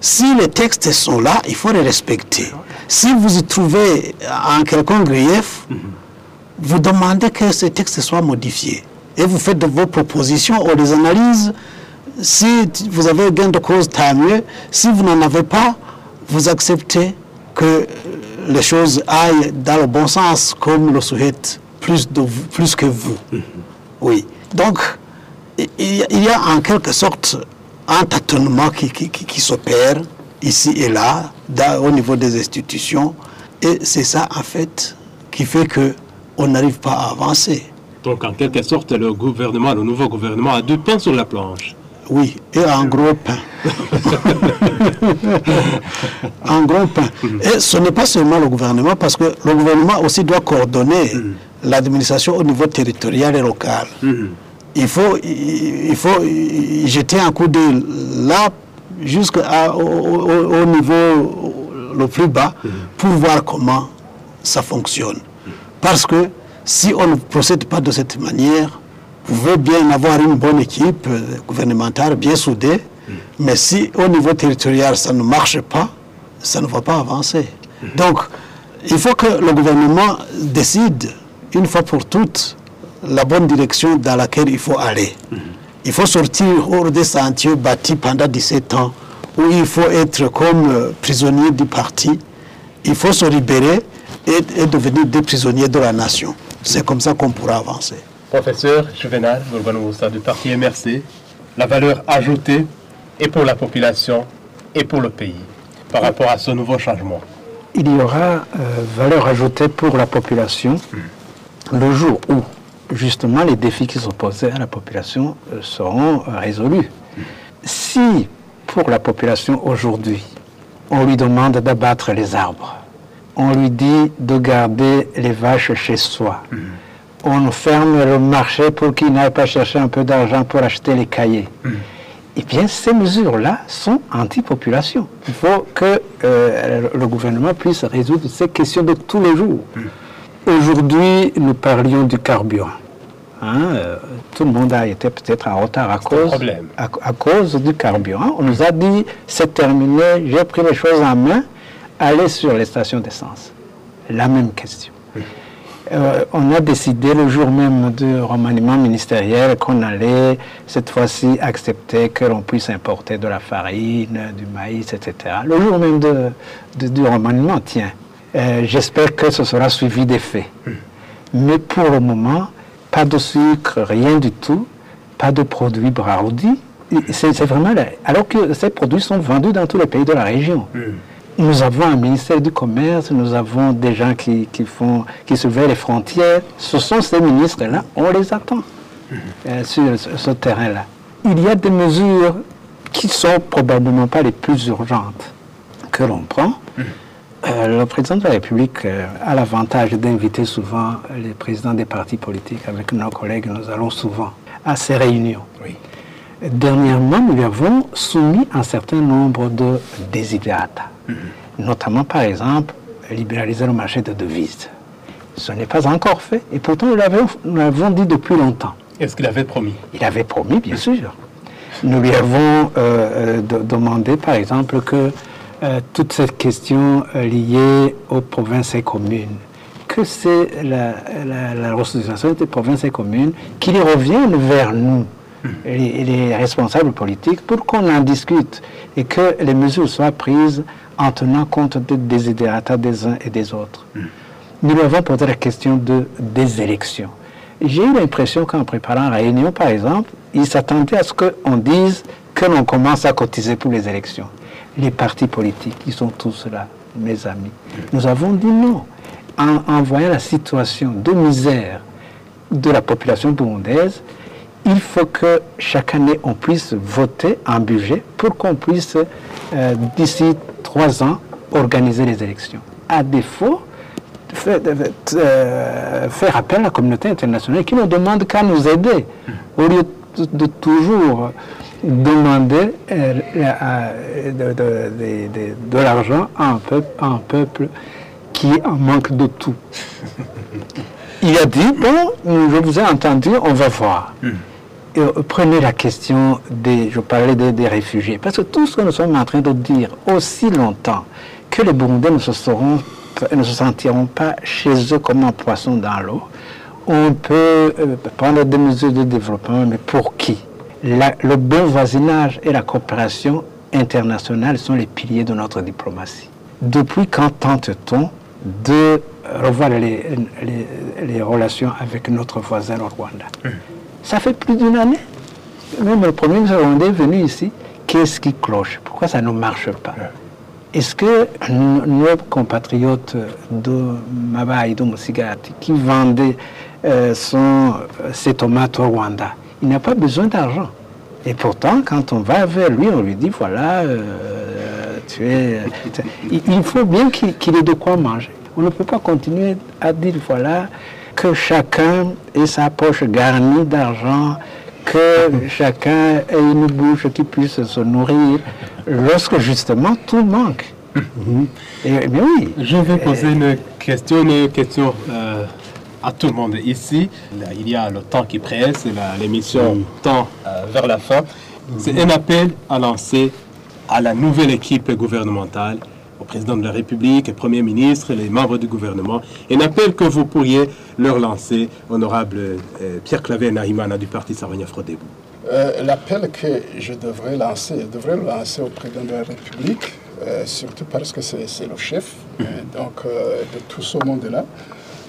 Si les textes sont là, il faut les respecter. Si vous y trouvez en quelconque grief, vous demandez que ces textes soient modifiés. Et vous faites vos propositions, on les analyse. Si vous avez gain de cause, tant mieux. Si vous n'en avez pas, vous acceptez que les choses aillent dans le bon sens, comme le souhaite plus, de plus que vous. Oui. Donc, il y a en quelque sorte un tâtonnement qui, qui, qui, s'opère ici et là, au niveau des institutions. Et c'est ça, en fait, qui fait qu'on n'arrive pas à avancer. Donc, en quelque sorte, le gouvernement, le nouveau gouvernement a deux pains sur la planche. Oui, et un gros pain. un gros pain. Et ce n'est pas seulement le gouvernement, parce que le gouvernement aussi doit coordonner mm. l'administration au niveau territorial et local. Il faut, il faut jeter un coup d'œil là jusqu'au au, niveau le plus bas pour voir comment ça fonctionne. Parce que si on ne procède pas de cette manière, vous pouvez bien avoir une bonne équipe gouvernementale bien soudée, mais si au niveau territorial ça ne marche pas, ça ne va pas avancer. Donc, il faut que le gouvernement décide une fois pour toutes la bonne direction dans laquelle il faut aller. Il faut sortir hors des sentiers bâtis pendant 17 ans, où il faut être comme euh, prisonnier du parti. Il faut se libérer et, devenir des prisonniers de la nation. C'est comme ça qu'on pourra avancer. Professeur Juvenal Bourgogne du parti MRC, la valeur ajoutée est pour la population et pour le pays par rapport à ce nouveau changement Il y aura euh, valeur ajoutée pour la population le jour où justement les défis qui sont posés à la population euh, seront euh, résolus. Si pour la population aujourd'hui, on lui demande d'abattre les arbres, on lui dit de garder les vaches chez soi, on ferme le marché pour qu'il n'aille pas chercher un peu d'argent pour acheter les cahiers. Eh bien, ces mesures-là sont anti-population. Il faut que euh, le gouvernement puisse résoudre ces questions de tous les jours. Aujourd'hui, nous parlions du carburant. Hein, euh, tout le monde a été peut-être en retard à cause, à, cause du carburant. On nous a dit, c'est terminé, j'ai pris les choses en main, allez sur les stations d'essence. La même question. Euh, on a décidé le jour même du remaniement ministériel qu'on allait cette fois-ci accepter que l'on puisse importer de la farine, du maïs, etc. Le jour même de, du remaniement, tiens, euh, j'espère que ce sera suivi des faits. Mais pour le moment, pas de sucre, rien du tout, pas de produits braudis. C'est vraiment là. Alors que ces produits sont vendus dans tous les pays de la région. Nous avons un ministère du Commerce, nous avons des gens qui, font, qui surveillent les frontières. Ce sont ces ministres-là, on les attend euh, sur ce terrain-là. Il y a des mesures qui sont probablement pas les plus urgentes que l'on prend. Euh, le président de la République euh, a l'avantage d'inviter souvent les présidents des partis politiques. Avec nos collègues, nous allons souvent à ces réunions. Dernièrement, nous lui avons soumis un certain nombre de désidérata, mhm. notamment par exemple libéraliser le marché de devises. Ce n'est pas encore fait et pourtant nous l'avons dit depuis longtemps. Est-ce qu'il avait promis? Il avait promis, bien sûr. Nous lui avons euh, demandé par exemple que euh, toute cette question euh, liée aux provinces et communes, que c'est la, la, des provinces et communes qui reviennent vers nous, hmm. les, responsables politiques, pour qu'on en discute et que les mesures soient prises en tenant compte des désidératas des uns et des autres. Hmm. Nous lui avons posé la question de, des élections. J'ai eu l'impression qu'en préparant la réunion, par exemple, il s'attendait à ce qu'on dise que l'on commence à cotiser pour les élections les partis politiques, qui sont tous là, mes amis. Nous avons dit non. En, voyant la situation de misère de la population burundaise, il faut que chaque année on puisse voter un budget pour qu'on puisse, euh, d'ici trois ans, organiser les élections. À défaut, euh, faire appel à la communauté internationale qui ne demande qu'à nous aider, au lieu de toujours demander euh, de, l'argent à un, peuple, un peuple qui en manque de tout. Il a dit, bon, je vous ai entendu, on va voir. Hmm. Euh, prenez la question des, je parlais des, réfugiés, parce que tout ce que nous sommes en train de dire aussi longtemps que les Burundais ne se, seront, ne se sentiront pas chez eux comme un poisson dans l'eau, on peut euh, prendre des mesures de développement, mais pour qui? Le bon voisinage et la coopération internationale sont les piliers de notre diplomatie. Depuis quand tente-t-on de revoir les, relations avec notre voisin au Rwanda? Ça fait plus d'une année. Même le premier ministre rwandais est venu ici. Qu'est-ce qui cloche? Pourquoi ça ne marche pas? Est-ce que nos compatriotes de Mabaï, de Moussigati, qui vendaient euh, son, ces tomates au Rwanda, il n'a pas besoin d'argent. Et pourtant, quand on va vers lui, on lui dit, voilà, euh, tu es... Il faut bien qu'il ait de quoi manger. On ne peut pas continuer à dire, voilà, que chacun ait sa poche garnie d'argent, que chacun ait une bouche qui puisse se nourrir lorsque justement tout manque. Et, mais oui. Je vais poser une question, une question euh, à tout le monde ici. Là, il y a le temps qui presse, l'émission tend euh, vers la fin. C'est un appel à lancer à la nouvelle équipe gouvernementale, au président de la République, au Premier ministre, les membres du gouvernement. Un appel que vous pourriez leur lancer, honorable euh, Pierre Claver Nahimana du Parti Sarwania Frodebou. Euh, L'appel que je devrais lancer, je devrais le lancer au président de la République, euh, surtout parce que c'est le chef euh, donc, euh, de tout ce monde-là.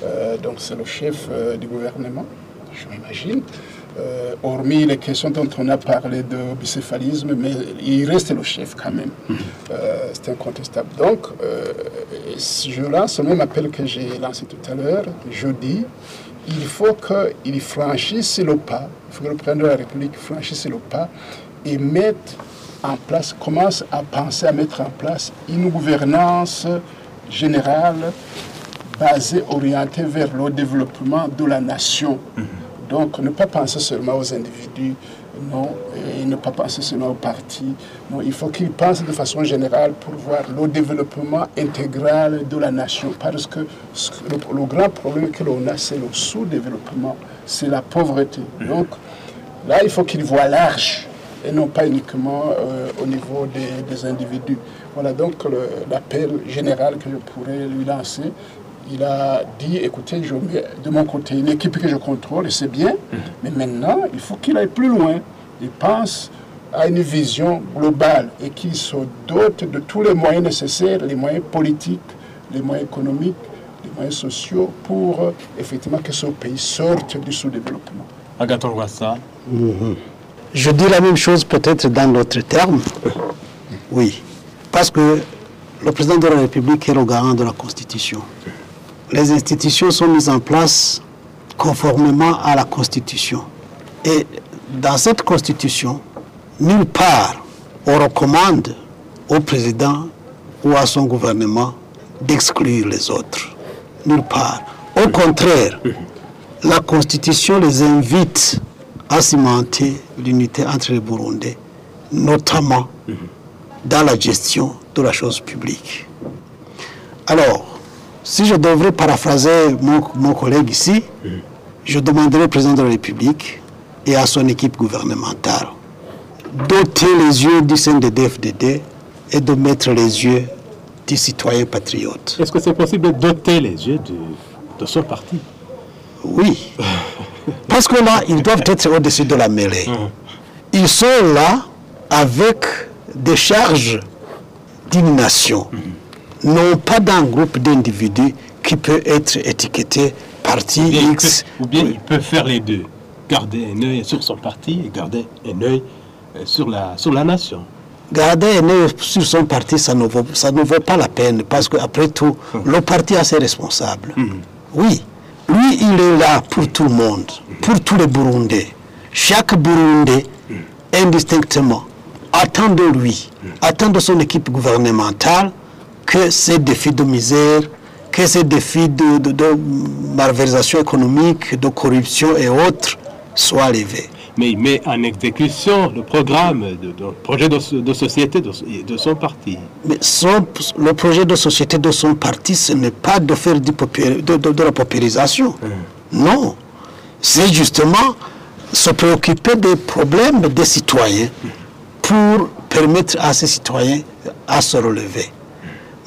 Euh, donc c'est le chef euh, du gouvernement, je m'imagine. Euh, hormis les questions dont on a parlé de bicéphalisme, mais il reste le chef quand même. Euh, c'est incontestable. Donc, je lance le même appel que j'ai lancé tout à l'heure. Je dis, il faut qu'il franchisse le pas, il faut que le président de la République franchisse le pas et mette en place, commence à penser à mettre en place une gouvernance générale basée, orientée vers le développement de la nation. Donc, ne pas penser seulement aux individus, non, et ne pas penser seulement aux partis. Non, il faut qu'ils pensent de façon générale pour voir le développement intégral de la nation. Parce que le, le grand problème que l'on a, c'est le sous-développement, c'est la pauvreté. Donc, là, il faut qu'ils voient large et non pas uniquement euh, au niveau des, des individus. Voilà donc l'appel général que je pourrais lui lancer. Il a dit, écoutez, je mets de mon côté une équipe que je contrôle, et c'est bien, mais maintenant, il faut qu'il aille plus loin. Il pense à une vision globale et qu'il se dote de tous les moyens nécessaires, les moyens politiques, les moyens économiques, les moyens sociaux, pour euh, effectivement que ce pays sorte du sous-développement. Agathon Rwassa, Je dis la même chose peut-être dans d'autres termes. Oui, parce que le président de la République est le garant de la Constitution. Les institutions sont mises en place conformément à la Constitution. Et dans cette Constitution, nulle part on recommande au président ou à son gouvernement d'exclure les autres. Nulle part. Au contraire, la Constitution les invite à cimenter l'unité entre les Burundais, notamment dans la gestion de la chose publique. Alors, si je devrais paraphraser mon, mon collègue ici, je demanderai au président de la République et à son équipe gouvernementale d'ôter les yeux du CNDD-FDD et de mettre les yeux du citoyen patriote. est-ce que c'est possible de doter les yeux de, de son parti? Oui. Parce que là, ils doivent être au-dessus de la mêlée. Ils sont là avec des charges d'une nation, non pas d'un groupe d'individus qui peut être étiqueté parti Ou bien il X. peut- ou bien il peut faire les deux. Garder un œil sur son parti et garder un œil euh, sur la, sur la nation. Garder un œil sur son parti, ça ne vaut, ça ne vaut pas la peine, parce qu'après tout, le parti a ses responsables. Oui, lui, il est là pour tout le monde, pour tous les Burundais. Chaque Burundais, indistinctement, attend de lui, attend de son équipe gouvernementale que ces défis de misère, que ces défis de, de, de malversation économique, de corruption et autres soient levés. Mais il met en exécution le programme, le projet de, de société de, son parti. Mais son- le projet de société de son parti, ce n'est pas de faire du de, la paupérisation. Non. C'est justement se préoccuper des problèmes des citoyens pour permettre à ces citoyens à se relever.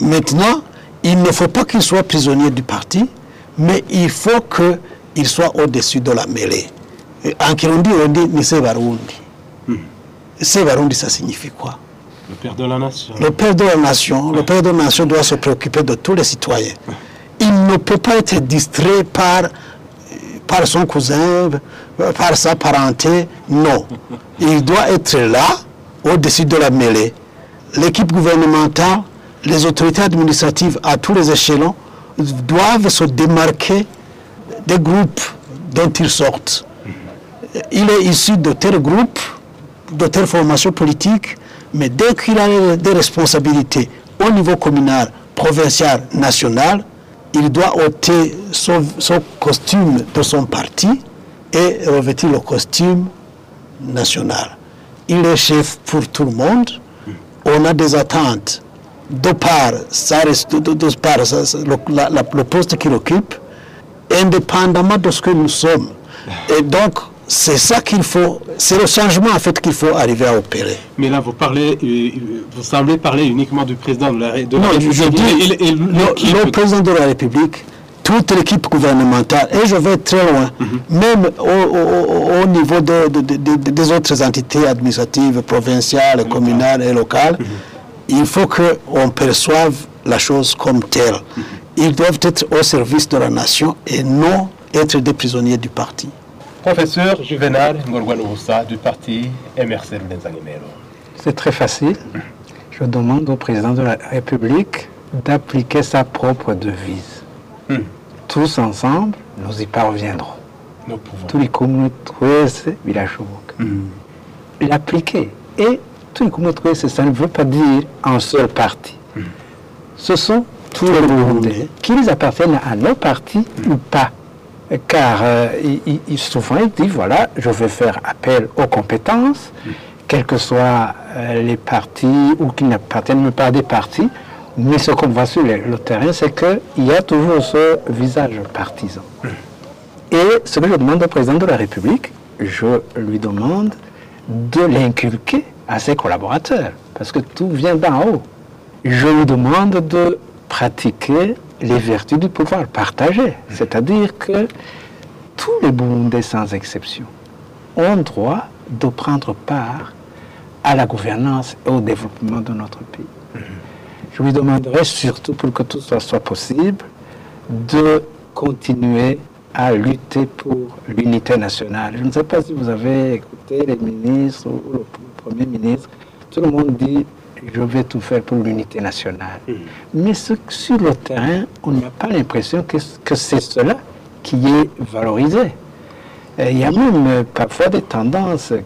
Maintenant, il ne faut pas qu'il soit prisonnier du parti, mais il faut qu'il soit au-dessus de la mêlée. En Kirundi, on dit Nise Barundi. Nise Barundi, ça signifie quoi? Le père de la nation. le père de la nation, le père de la nation doit se préoccuper de tous les citoyens. Il ne peut pas être distrait par, par son cousin, par sa parenté. Non. Il doit être là, au-dessus de la mêlée. L'équipe gouvernementale, les autorités administratives à tous les échelons doivent se démarquer des groupes dont ils sortent. Il est issu de tel groupe, de telle formation politique, mais dès qu'il a des responsabilités au niveau communal, provincial, national, il doit ôter son, son costume de son parti et revêtir le costume national. Il est chef pour tout le monde. On a des attentes de par, ça reste, de, de par le, la- la- le poste qu'il occupe, indépendamment de ce que nous sommes. Et donc, c'est ça qu'il faut, c'est le changement en fait qu'il faut arriver à opérer. Mais là, vous parlez, euh, vous semblez parler uniquement du président de la, de la Non, je, je République. dis Et- et- et le, le président de la République, toute l'équipe gouvernementale, et je vais très loin, même au, au- au- au niveau de- de- de- de- des autres entités administratives, provinciales, communales et locales, il faut qu'on perçoive la chose comme telle. Ils doivent être au service de la nation et non être des prisonniers du parti. Professeur Juvenal Ngorwanubusa du parti MRC Lulenzangemero. C'est très facile. Je demande au président de la République d'appliquer sa propre devise. Hmm. Tous ensemble, nous y parviendrons. Nous pouvons. Turi kumwe twese birashoboka. L'appliquer. Et turi kumwe twese, ça ne veut pas dire un seul parti. Ce sont tous les Burundais, qu'ils appartiennent à nos partis ou pas. Car euh, souvent il dit, voilà, je vais faire appel aux compétences, quels que soient euh, les partis ou qui n'appartiennent pas à des partis. Mais ce qu'on voit sur le, le terrain, c'est qu'il y a toujours ce visage partisan. Et ce que je demande au président de la République, je lui demande de l'inculquer à ses collaborateurs, parce que tout vient d'en haut. Je lui demande de pratiquer les vertus du pouvoir partagé, c'est-à-dire que tous les Burundais sans exception ont droit de prendre part à la gouvernance et au développement de notre pays. Je lui demanderai surtout, pour que tout ça soit possible, de continuer à lutter pour l'unité nationale. Je ne sais pas si vous avez écouté les ministres ou le Premier ministre. Tout le monde dit je vais tout faire pour l'unité nationale. Mais ce- sur le terrain, on n'a pas l'impression que, que c'est cela qui est valorisé. Euh, Il y a même euh, parfois des tendances euh,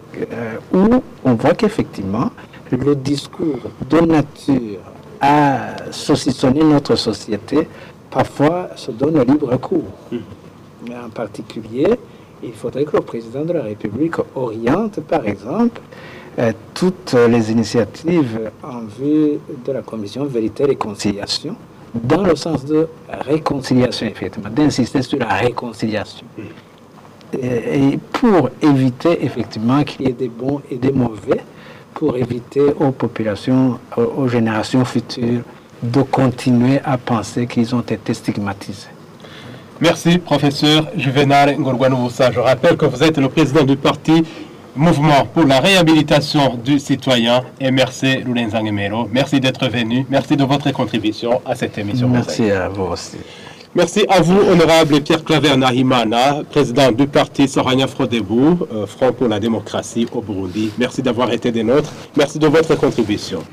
où on voit qu'effectivement, le discours de nature à saucissonner notre société, parfois se donne libre cours. Mais en particulier, il faudrait que le président de la République oriente, par exemple, toutes les initiatives en vue de la commission Vérité et Réconciliation, dans le sens de réconciliation, effectivement, d'insister sur la réconciliation. Et, pour éviter effectivement qu'il y ait des bons et des mauvais, pour éviter aux populations, aux, générations futures, de continuer à penser qu'ils ont été stigmatisés. Merci, professeur Juvenal Ngorwanubusa. Je rappelle que vous êtes le président du parti Mouvement pour la réhabilitation du citoyen MRC Lulenzangemero. Merci d'être venu. Merci de votre contribution à cette émission. Merci à vous aussi. Merci à vous, honorable Pierre Claver Nahimana, président du parti Sorania Frodebou, euh, Front pour la démocratie au Burundi. Merci d'avoir été des nôtres. Merci de votre contribution.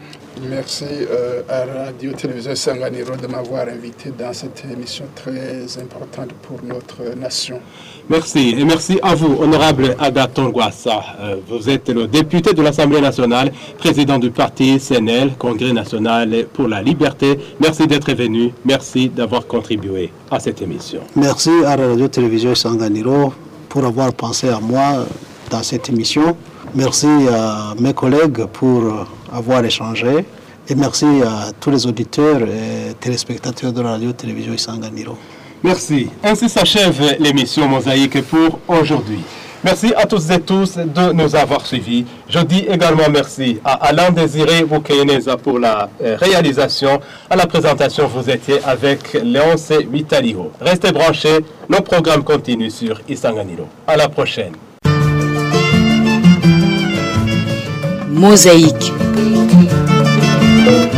Merci euh, à Radio Télévision Sanganiro de m'avoir invité dans cette émission très importante pour notre nation. Merci. Et merci à vous, honorable Agaton Gwassa. Euh, vous êtes le député de l'Assemblée nationale, président du parti CNL, Congrès national pour la liberté. Merci d'être venu. Merci d'avoir contribué à cette émission. Merci à la radio-télévision Sanganiro pour avoir pensé à moi dans cette émission. Merci à mes collègues pour avoir échangé. Et merci à tous les auditeurs et téléspectateurs de la radio-télévision Sanganiro. Merci. Ainsi s'achève l'émission Mosaïque pour aujourd'hui. Merci à tous et tous de nous avoir suivis. Je dis également merci à Alain Désiré Boukayeneza pour la euh, réalisation. À la présentation, vous étiez avec Léonce Vitalio. Restez branchés, nos programmes continuent sur Isanganiro. À la prochaine. Mosaïque. thank you.